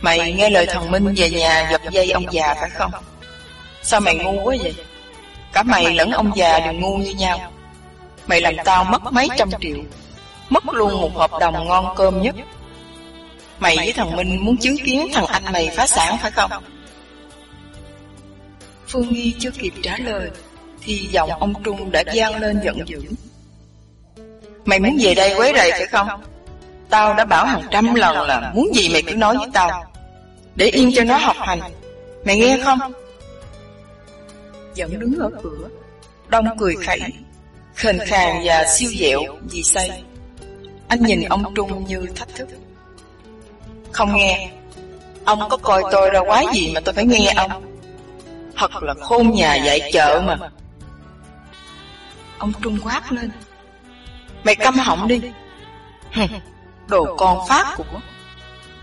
mày nghe lời thần Minh về nhà giật dây ông già phải không? Sao mày ngu quá vậy? Cả mày lẫn ông già đều ngu như nhau. Mày làm tao mất mấy trăm triệu, mất luôn một hợp đồng ngon cơm nhất. Mày với thằng Minh muốn chứng kiến thằng anh mày phá sản phải không? Phương Nghi chưa kịp trả lời, thì giọng ông Trung đã gian lên giận dữ. Mày muốn về đây quấy rầy phải không? Tao đã bảo hàng trăm lần là muốn gì mày cứ nói với tao. Để yên cho nó học hành. Mày nghe không? Vẫn đứng ở cửa. Đông cười khẩy, khền khàn và siêu dẹo vì say. Anh nhìn ông Trung như thách thức. Không nghe. Ông có coi tôi ra quái gì mà tôi phải nghe ông. Thật là khôn nhà dạy chợ mà. Ông Trung quát lên. Mày câm họng đi. Đồ con phát của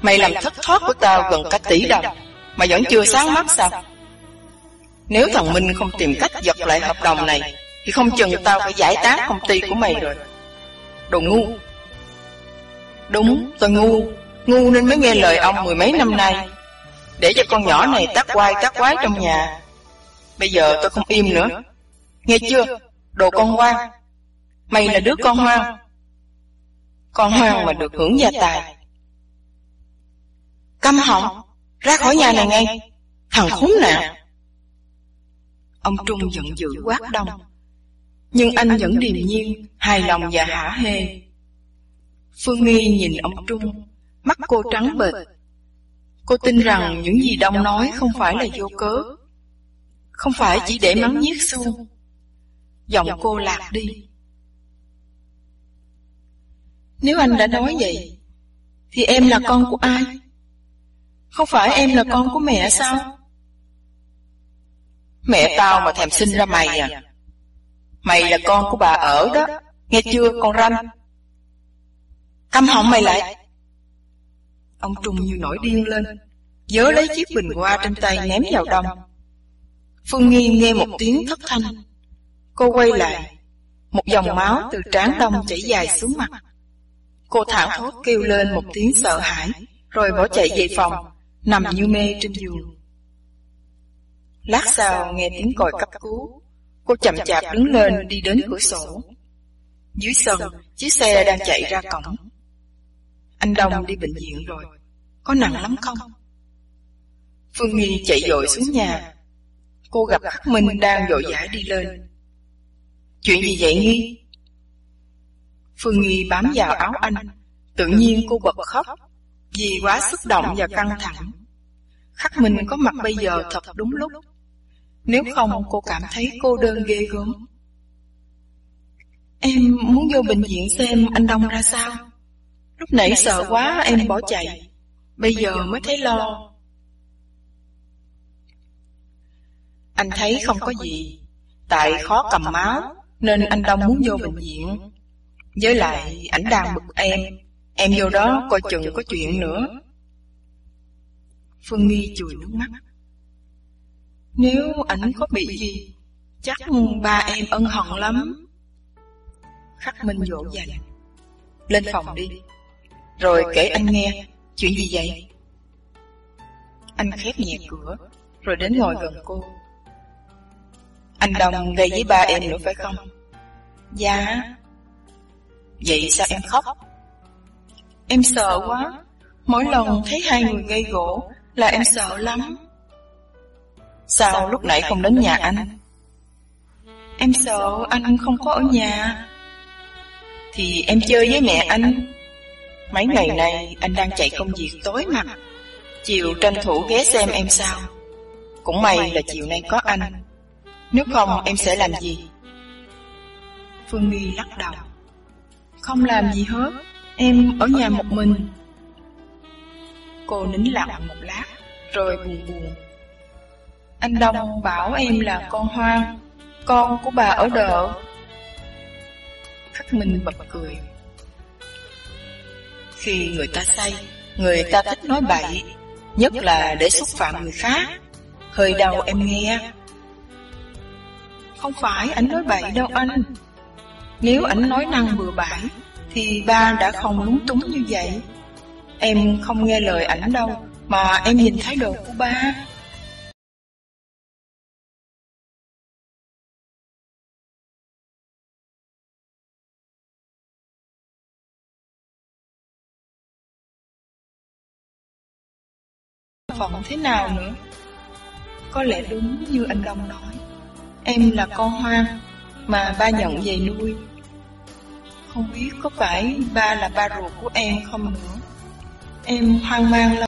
Mày làm thất thoát của tao gần cả tỷ đồng Mà vẫn chưa sáng mắt sao? Nếu thằng Minh không tìm cách giật lại hợp đồng này Thì không chừng tao phải giải tán công ty của mày rồi. Đồ ngu. Đúng, tôi ngu. Ngu nên mới nghe lời ông mười mấy năm nay. Để cho con nhỏ này tác quay tác quái trong nhà. Bây giờ tôi không im nữa. Nghe chưa, đồ con hoang? Mày là đứa con hoang con hoang mà được hưởng gia tài. Câm họng, ra khỏi nhà này ngay, thằng khốn nạn. Ông Trung giận dữ quát đông, nhưng anh vẫn điềm nhiên, hài lòng và hả hê. Phương Nghi nhìn ông Trung, mắt cô trắng bệch. Cô tin rằng những gì Đông nói không phải là vô cớ, không phải chỉ để mắng nhiếc xuông. Giọng cô lạc đi, nếu anh đã nói vậy, thì em là con của ai? Không phải em là con của mẹ sao? Mẹ tao mà thèm sinh ra mày à? Mày là con của bà ở đó, nghe chưa con ranh? Căm họng mày lại. Ông Trung như nổi điên lên, dớ lấy chiếc bình hoa trên tay ném vào đông. Phương Nghi nghe một tiếng thất thanh. Cô quay lại, một dòng máu từ trán đông chảy dài xuống mặt. Cô thảo thốt kêu lên một tiếng sợ hãi, rồi bỏ chạy về phòng, nằm như mê trên giường. Lát sau nghe tiếng còi cấp cứu, cô chậm chạp đứng lên đi đến cửa sổ. Dưới sân, chiếc xe đang chạy ra cổng. Anh Đông đi bệnh viện rồi, có nặng lắm không? Phương Nghi chạy dội xuống nhà. Cô gặp Khắc Minh đang dội dãi đi lên. Chuyện gì vậy Nghi? Phương Nghi bám vào áo anh, tự nhiên cô bật khóc, vì quá xúc động và căng thẳng. Khắc Minh có mặt bây giờ thật đúng lúc. Nếu không cô cảm thấy cô đơn ghê gớm. Em muốn vô bệnh viện xem anh Đông ra sao. Lúc nãy sợ quá em bỏ chạy, bây giờ mới thấy lo. Anh thấy không có gì, tại khó cầm máu nên anh Đông muốn vô bệnh viện. Với lại ảnh đang bực em. Em vô đó coi chừng có chuyện nữa. Phương Nghi chùi nước mắt. Nếu ảnh có bị gì, Chắc ba em ân hận lắm. Khắc Minh dỗ dành. Lên phòng đi. Rồi kể anh nghe, Chuyện gì vậy? Anh khép nhẹ cửa, Rồi đến ngồi gần cô. Anh Đồng gây với ba em nữa phải không? Dạ. Vậy sao em khóc? Em sợ quá. Mỗi lần thấy hai người gây gỗ là em sợ lắm. Sao lúc nãy không đến nhà anh? Em sợ anh không có ở nhà. Thì em chơi với mẹ anh. Mấy ngày nay anh đang chạy công việc tối mặt. Chiều tranh thủ ghé xem em sao. Cũng may là chiều nay có anh. Nếu không em sẽ làm gì? Phương Nghi lắc đầu. Không làm gì hết, em ở nhà một mình. Cô nín lặng một lát, rồi buồn buồn. Anh Đông bảo em là con hoang, con của bà ở đợ. Khắc Minh bật cười. Khi người ta say, người ta thích nói bậy, nhất là để xúc phạm người khác. Hơi đau em nghe. Không phải anh nói bậy đâu anh. Nếu ảnh nói năng bừa bãi, thì ba đã không lúng túng như vậy. Em không nghe lời ảnh đâu, mà em nhìn thái độ của ba. phận thế nào nữa Có lẽ đúng như anh Đông nói Em là con hoang Mà ba nhận về nuôi không biết có phải ba là ba ruột của em không nữa. Em hoang mang lắm.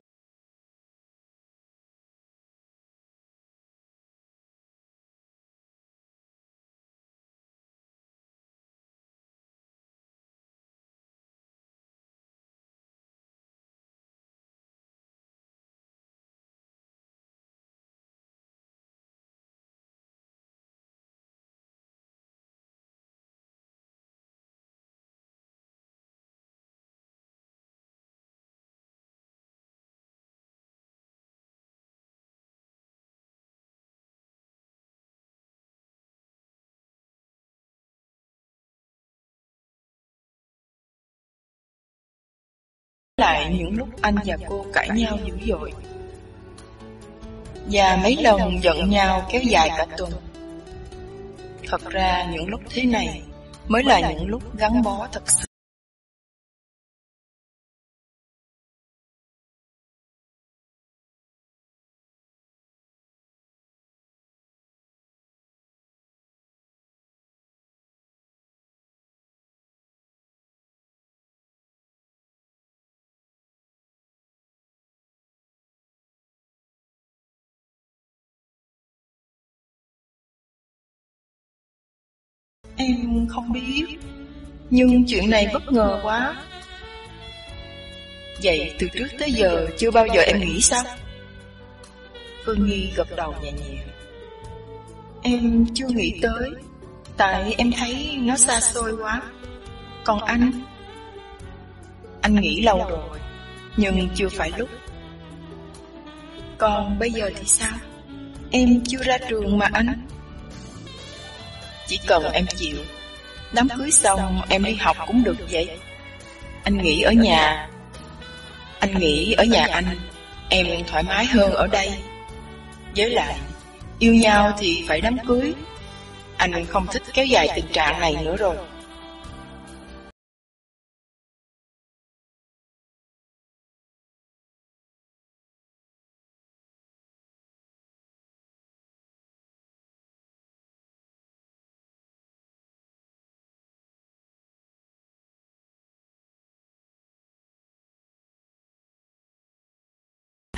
Lại những lúc anh và cô cãi nhau dữ dội. Và mấy lần giận nhau kéo dài cả tuần. Thật ra những lúc thế này mới là những lúc gắn bó thật sự. Em không biết. Nhưng chuyện này bất ngờ quá. Vậy từ trước tới giờ Chưa bao giờ em nghĩ sao? Phương Nghi gật đầu nhẹ nhẹ Em chưa nghĩ tới. Tại em thấy nó xa xôi quá. Còn anh? Anh nghĩ lâu rồi, Nhưng chưa phải lúc. Còn bây giờ thì sao? Em chưa ra trường mà anh chỉ cần em chịu. Đám cưới xong, em đi học cũng được vậy. Anh nghĩ ở nhà. Anh nghĩ ở nhà anh. Em thoải mái hơn ở đây. Với lại, Yêu nhau thì phải đám cưới. Anh không thích kéo dài tình trạng này nữa rồi.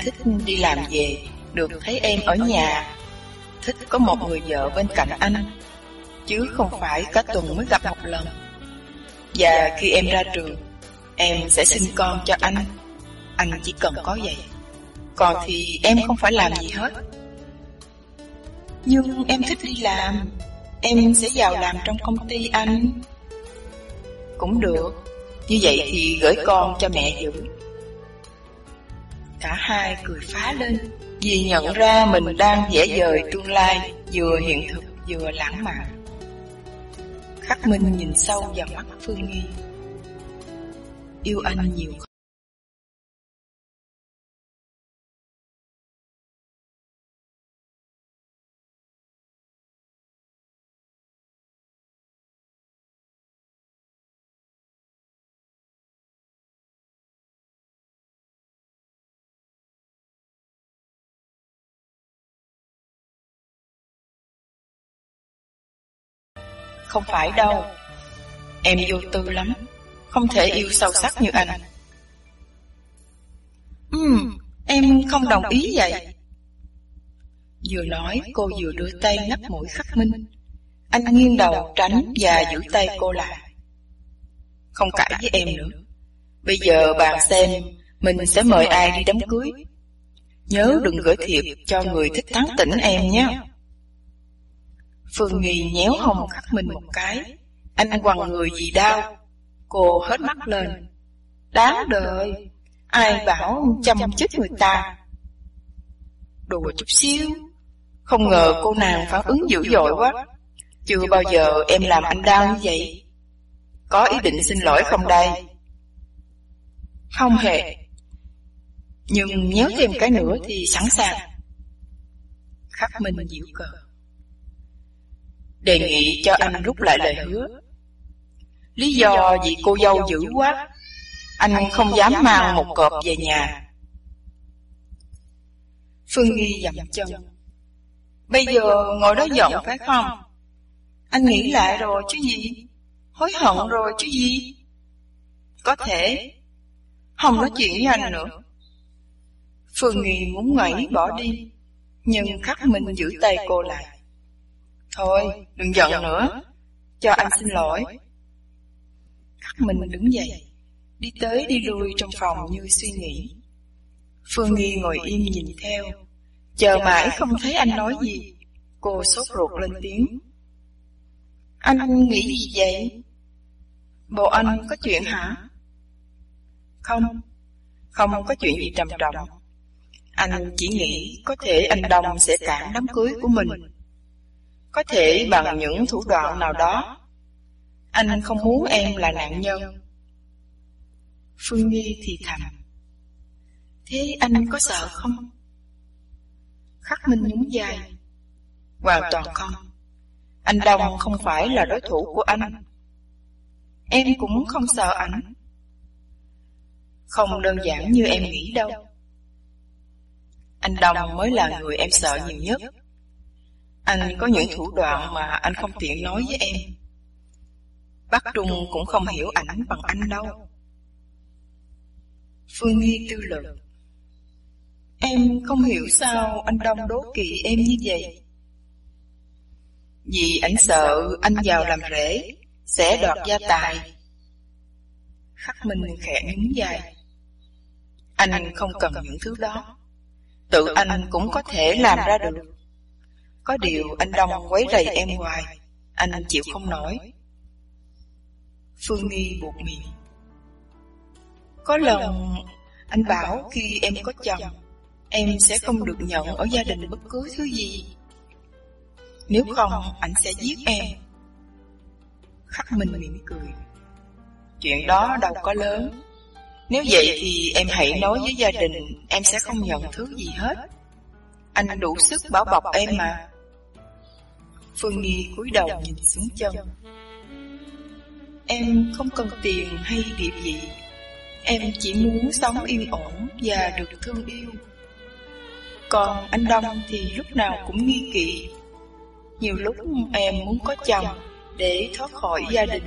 Thích đi làm về, được thấy em ở nhà. Thích có một người vợ bên cạnh anh, chứ không phải cả tuần mới gặp một lần. Và khi em ra trường, em sẽ sinh con cho anh. Anh chỉ cần có vậy. Còn thì em không phải làm gì hết. Nhưng em thích đi làm, em sẽ vào làm trong công ty anh. Cũng được, như vậy thì gửi con cho mẹ dưỡng Cả hai cười phá lên. Vì nhận ra mình đang dễ dời tương lai, Vừa hiện thực, vừa lãng mạn. Khắc Minh nhìn sâu vào mắt Phương Nghi. Yêu anh nhiều Không phải đâu. Em vô tư lắm, không thể yêu sâu sắc như anh. Ừm, em không đồng ý vậy. Vừa nói cô vừa đưa tay ngắt mũi khắc minh. Anh nghiêng đầu tránh và giữ tay cô lại. Không cãi với em nữa. Bây giờ bàn xem mình sẽ mời ai đi đám cưới. Nhớ đừng gửi thiệp cho người thích thắng tỉnh em nhé. Phương Nghi nhéo hồng khắc mình một cái. Anh quằn người gì đau. Cô hết mắt lên. Đáng đời. Ai bảo chăm chích người ta. Đùa chút xíu. Không ngờ cô nàng phản ứng dữ dội quá. Chưa bao giờ em làm anh đau như vậy. Có ý định xin lỗi không đây? Không hề. Nhưng nhớ thêm cái nữa thì sẵn sàng. Khắc Minh diệu cờ. Đề nghị cho anh rút lại lời hứa. Lý do vì cô dâu dữ quá. Anh không dám mang một cọp về nhà. Phương Nghi dậm chân. Bây giờ ngồi đó giận phải không? Anh nghĩ lại rồi chứ gì? Hối hận rồi chứ gì? Có thể không nói chuyện với anh nữa. Phương Nghi muốn ngẩy bỏ đi, nhưng khắc mình giữ tay cô lại. Thôi, đừng giận nữa, cho anh xin lỗi. Khắc minh đứng dậy, đi tới đi lui trong phòng như suy nghĩ. Phương Nghi ngồi im nhìn theo, chờ mãi không thấy anh nói gì. Cô sốt ruột lên tiếng. Anh nghĩ gì vậy? Bộ anh có chuyện hả? Không, không có chuyện gì trầm trọng. Anh chỉ nghĩ có thể anh Đông sẽ cản đám cưới của mình. Có thể bằng những thủ đoạn nào đó. Anh không muốn em là nạn nhân. Phương Nghi thì thầm. Thế anh có sợ không? Khắc Minh nhún dài Hoàn toàn không. Anh Đông không phải là đối thủ của anh. Em cũng không sợ ảnh. Không đơn giản như em nghĩ đâu. Anh Đông mới là người em sợ nhiều nhất. Anh có những thủ đoạn mà anh không tiện nói với em. Bắc Trung cũng không hiểu ảnh bằng anh đâu. Phương Nghi tư lực Em không hiểu sao anh Đông đố kỵ em như vậy. Vì ảnh sợ anh vào làm rễ, sẽ đoạt gia tài. Khắc Minh khẽ nhún dài. Anh không cần những thứ đó. Tự anh cũng có thể làm ra được. Có điều anh Đông quấy rầy em hoài, anh chịu không nổi. Phương Nghi buộc miệng. Có lần anh bảo khi em có chồng, em sẽ không được nhận ở gia đình bất cứ thứ gì. Nếu không, anh sẽ giết em. Khắc Minh mỉm cười. Chuyện đó đâu có lớn. Nếu vậy thì em hãy nói với gia đình em sẽ không nhận thứ gì hết. Anh đủ sức bảo bọc em mà. Phương Nghi cúi đầu nhìn xuống chân. Em không cần tiền hay địa vị. Em chỉ muốn sống yên ổn và được thương yêu. Còn anh Đông thì lúc nào cũng nghi kỵ. Nhiều lúc em muốn có chồng để thoát khỏi gia đình.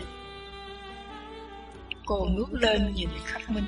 Cô ngước lên nhìn khắc minh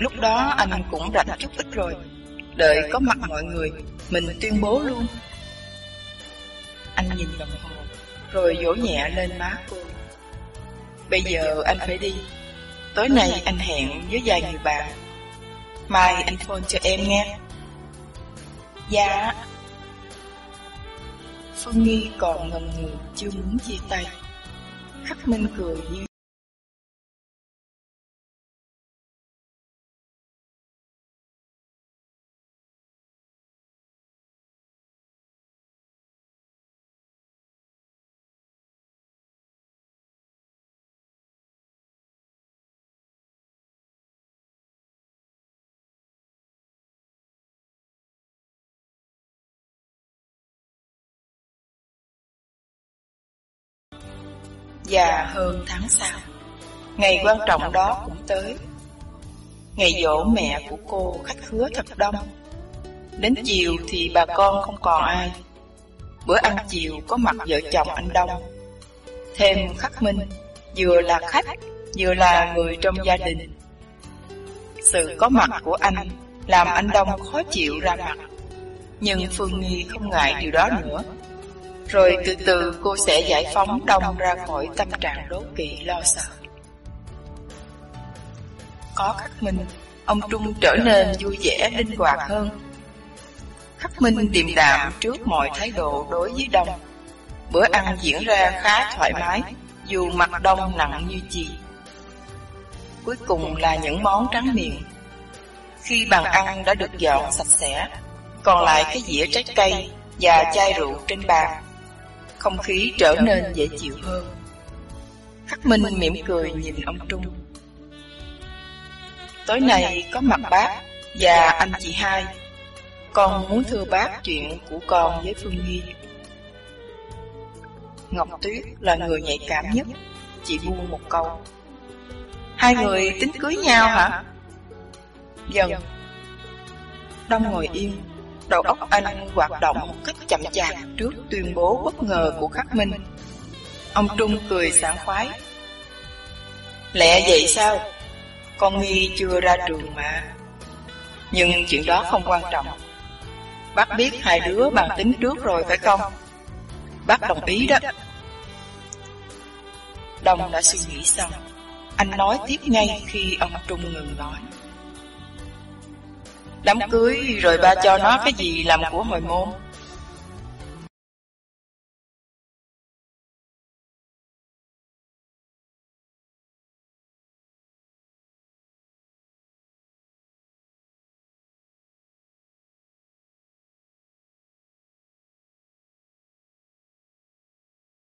Lúc đó anh cũng rảnh chút ít rồi. Đợi có mặt mọi người Mình tuyên bố luôn. Anh nhìn đồng hồ Rồi vỗ nhẹ lên má cô. Bây giờ anh phải đi. Tối nay anh hẹn với vài người bạn. Mai anh phone cho em nghe. Dạ. Phương Nghi còn ngần ngừ chưa muốn chia tay. Khắc Minh cười như Và hơn tháng sau. Ngày quan trọng đó cũng tới. Ngày dỗ mẹ của cô khách khứa thật đông. Đến chiều thì bà con không còn ai. Bữa ăn chiều có mặt vợ chồng anh Đông. Thêm khắc minh, Vừa là khách, Vừa là người trong gia đình. Sự có mặt của anh Làm anh Đông khó chịu ra mặt. Nhưng Phương Nghi không ngại điều đó nữa. Rồi từ từ cô sẽ giải phóng Đông ra khỏi tâm trạng đố kỵ lo sợ Có khắc minh Ông Trung trở nên vui vẻ linh hoạt hơn Khắc Minh điềm đạm trước mọi thái độ đối với Đông. Bữa ăn diễn ra khá thoải mái, dù mặt Đông nặng như chì. Cuối cùng là những món trắng miệng. Khi bàn ăn đã được dọn sạch sẽ, còn lại cái dĩa trái cây và chai rượu trên bàn. Không khí trở nên dễ chịu hơn. Khắc Minh mỉm cười nhìn ông Trung. Tối nay có mặt bác và anh chị hai con muốn thưa bác chuyện của con với Phương Nghi. Ngọc Tuyết là người nhạy cảm nhất, Chị buông một câu. Hai người tính cưới nhau hả? Dần. Đông ngồi yên, đầu óc anh hoạt động một cách chậm chạp trước tuyên bố bất ngờ của Khắc Minh. Ông Trung cười sảng khoái. lẽ vậy sao? Con Nghi chưa ra trường mà. Nhưng chuyện đó không quan trọng. Bác biết hai đứa bàn tính trước rồi phải không? Bác đồng ý đó. đồng đã suy nghĩ xong. Anh nói tiếp ngay khi ông Trung ngừng nói. Đám cưới rồi ba cho nó cái gì làm của hồi môn?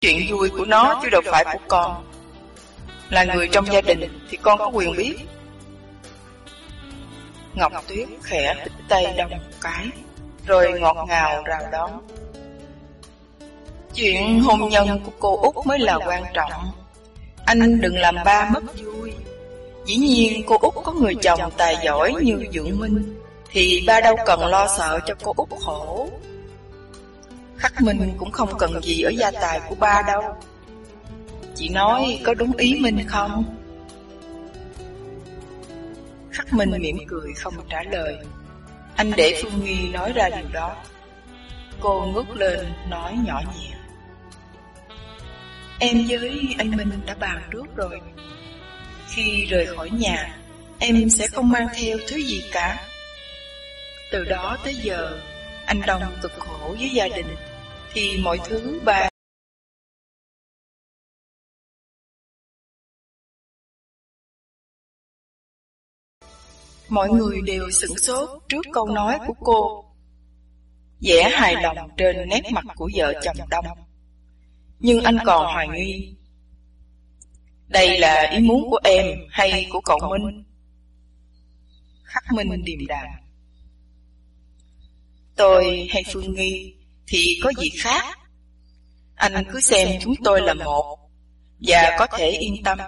Chuyện vui của nó chứ đâu phải của con Là người trong gia đình Thì con có quyền biết Ngọc Tuyết khẽ tích tay đồng một cái, Rồi ngọt ngào rào đón. Chuyện hôn nhân của cô Út mới là quan trọng. Anh đừng làm ba mất vui. Dĩ nhiên cô Út có người chồng tài giỏi như Dưỡng Minh, Thì ba đâu cần lo sợ cho cô Út khổ. Khắc Minh cũng không cần gì ở gia tài của ba đâu. Chị nói có đúng ý Minh không? Khắc Minh mỉm cười không trả lời. Anh để Phương Nghi nói ra điều đó. Cô ngước lên, nói nhỏ nhẹ. Em với anh Minh đã bàn trước rồi. Khi rời khỏi nhà, Em sẽ không mang theo thứ gì cả. Từ đó tới giờ, Anh đồng cực khổ với gia đình. Thì mọi thứ ba Mọi người đều sửng sốt trước câu nói của cô. Vẻ hài lòng trên nét mặt của vợ chồng Đông. Nhưng anh còn hoài nghi. Đây là ý muốn của em hay của cậu Minh? Khắc Minh điềm đạm. Tôi hay Phương Nghi thì có gì khác? Anh cứ xem chúng tôi là một Và có thể yên tâm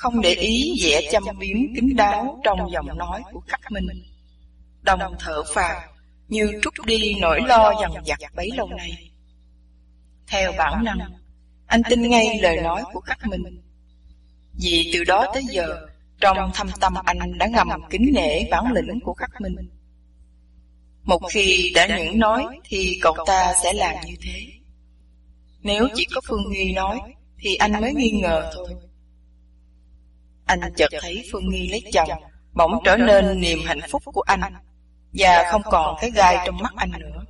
không để ý vẻ chăm biếm kín đáo trong giọng nói của khắc minh. Đồng thở phào, như trút đi nỗi lo dằn vặt bấy lâu nay. Theo bản năng, anh tin ngay lời nói của khắc minh. Vì từ đó tới giờ, trong thâm tâm anh đã ngầm kính nể bản lĩnh của khắc minh. Một khi đã những nói thì cậu ta sẽ làm như thế. Nếu chỉ có Phương Nghi nói thì anh mới nghi ngờ thôi. Anh chợt thấy Phương Nghi lấy chồng Bỗng trở nên niềm hạnh phúc của anh. Và không còn cái gai trong mắt anh nữa.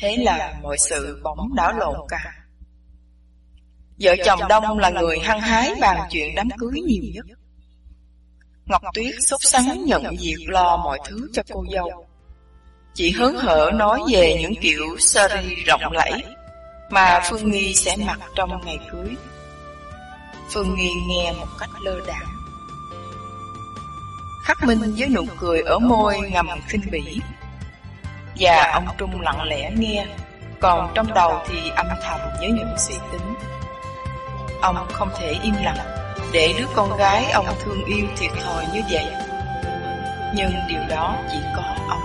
Thế là mọi sự bỗng đảo lộn cả. Vợ chồng Đông là người hăng hái bàn chuyện đám cưới nhiều nhất. Ngọc Tuyết sốt sắng nhận việc lo mọi thứ cho cô dâu. Chị hớn hở nói về những kiểu sari rộng lẫy. Mà Phương Nghi sẽ mặc trong ngày cưới Phương Nghi nghe một cách lơ đãng. Khắc Minh với nụ cười ở môi ngầm khinh bỉ. Và ông Trung lặng lẽ nghe, còn trong đầu thì âm thầm với những suy tính. Ông không thể im lặng để đứa con gái ông thương yêu thiệt thòi như vậy. Nhưng điều đó chỉ có ông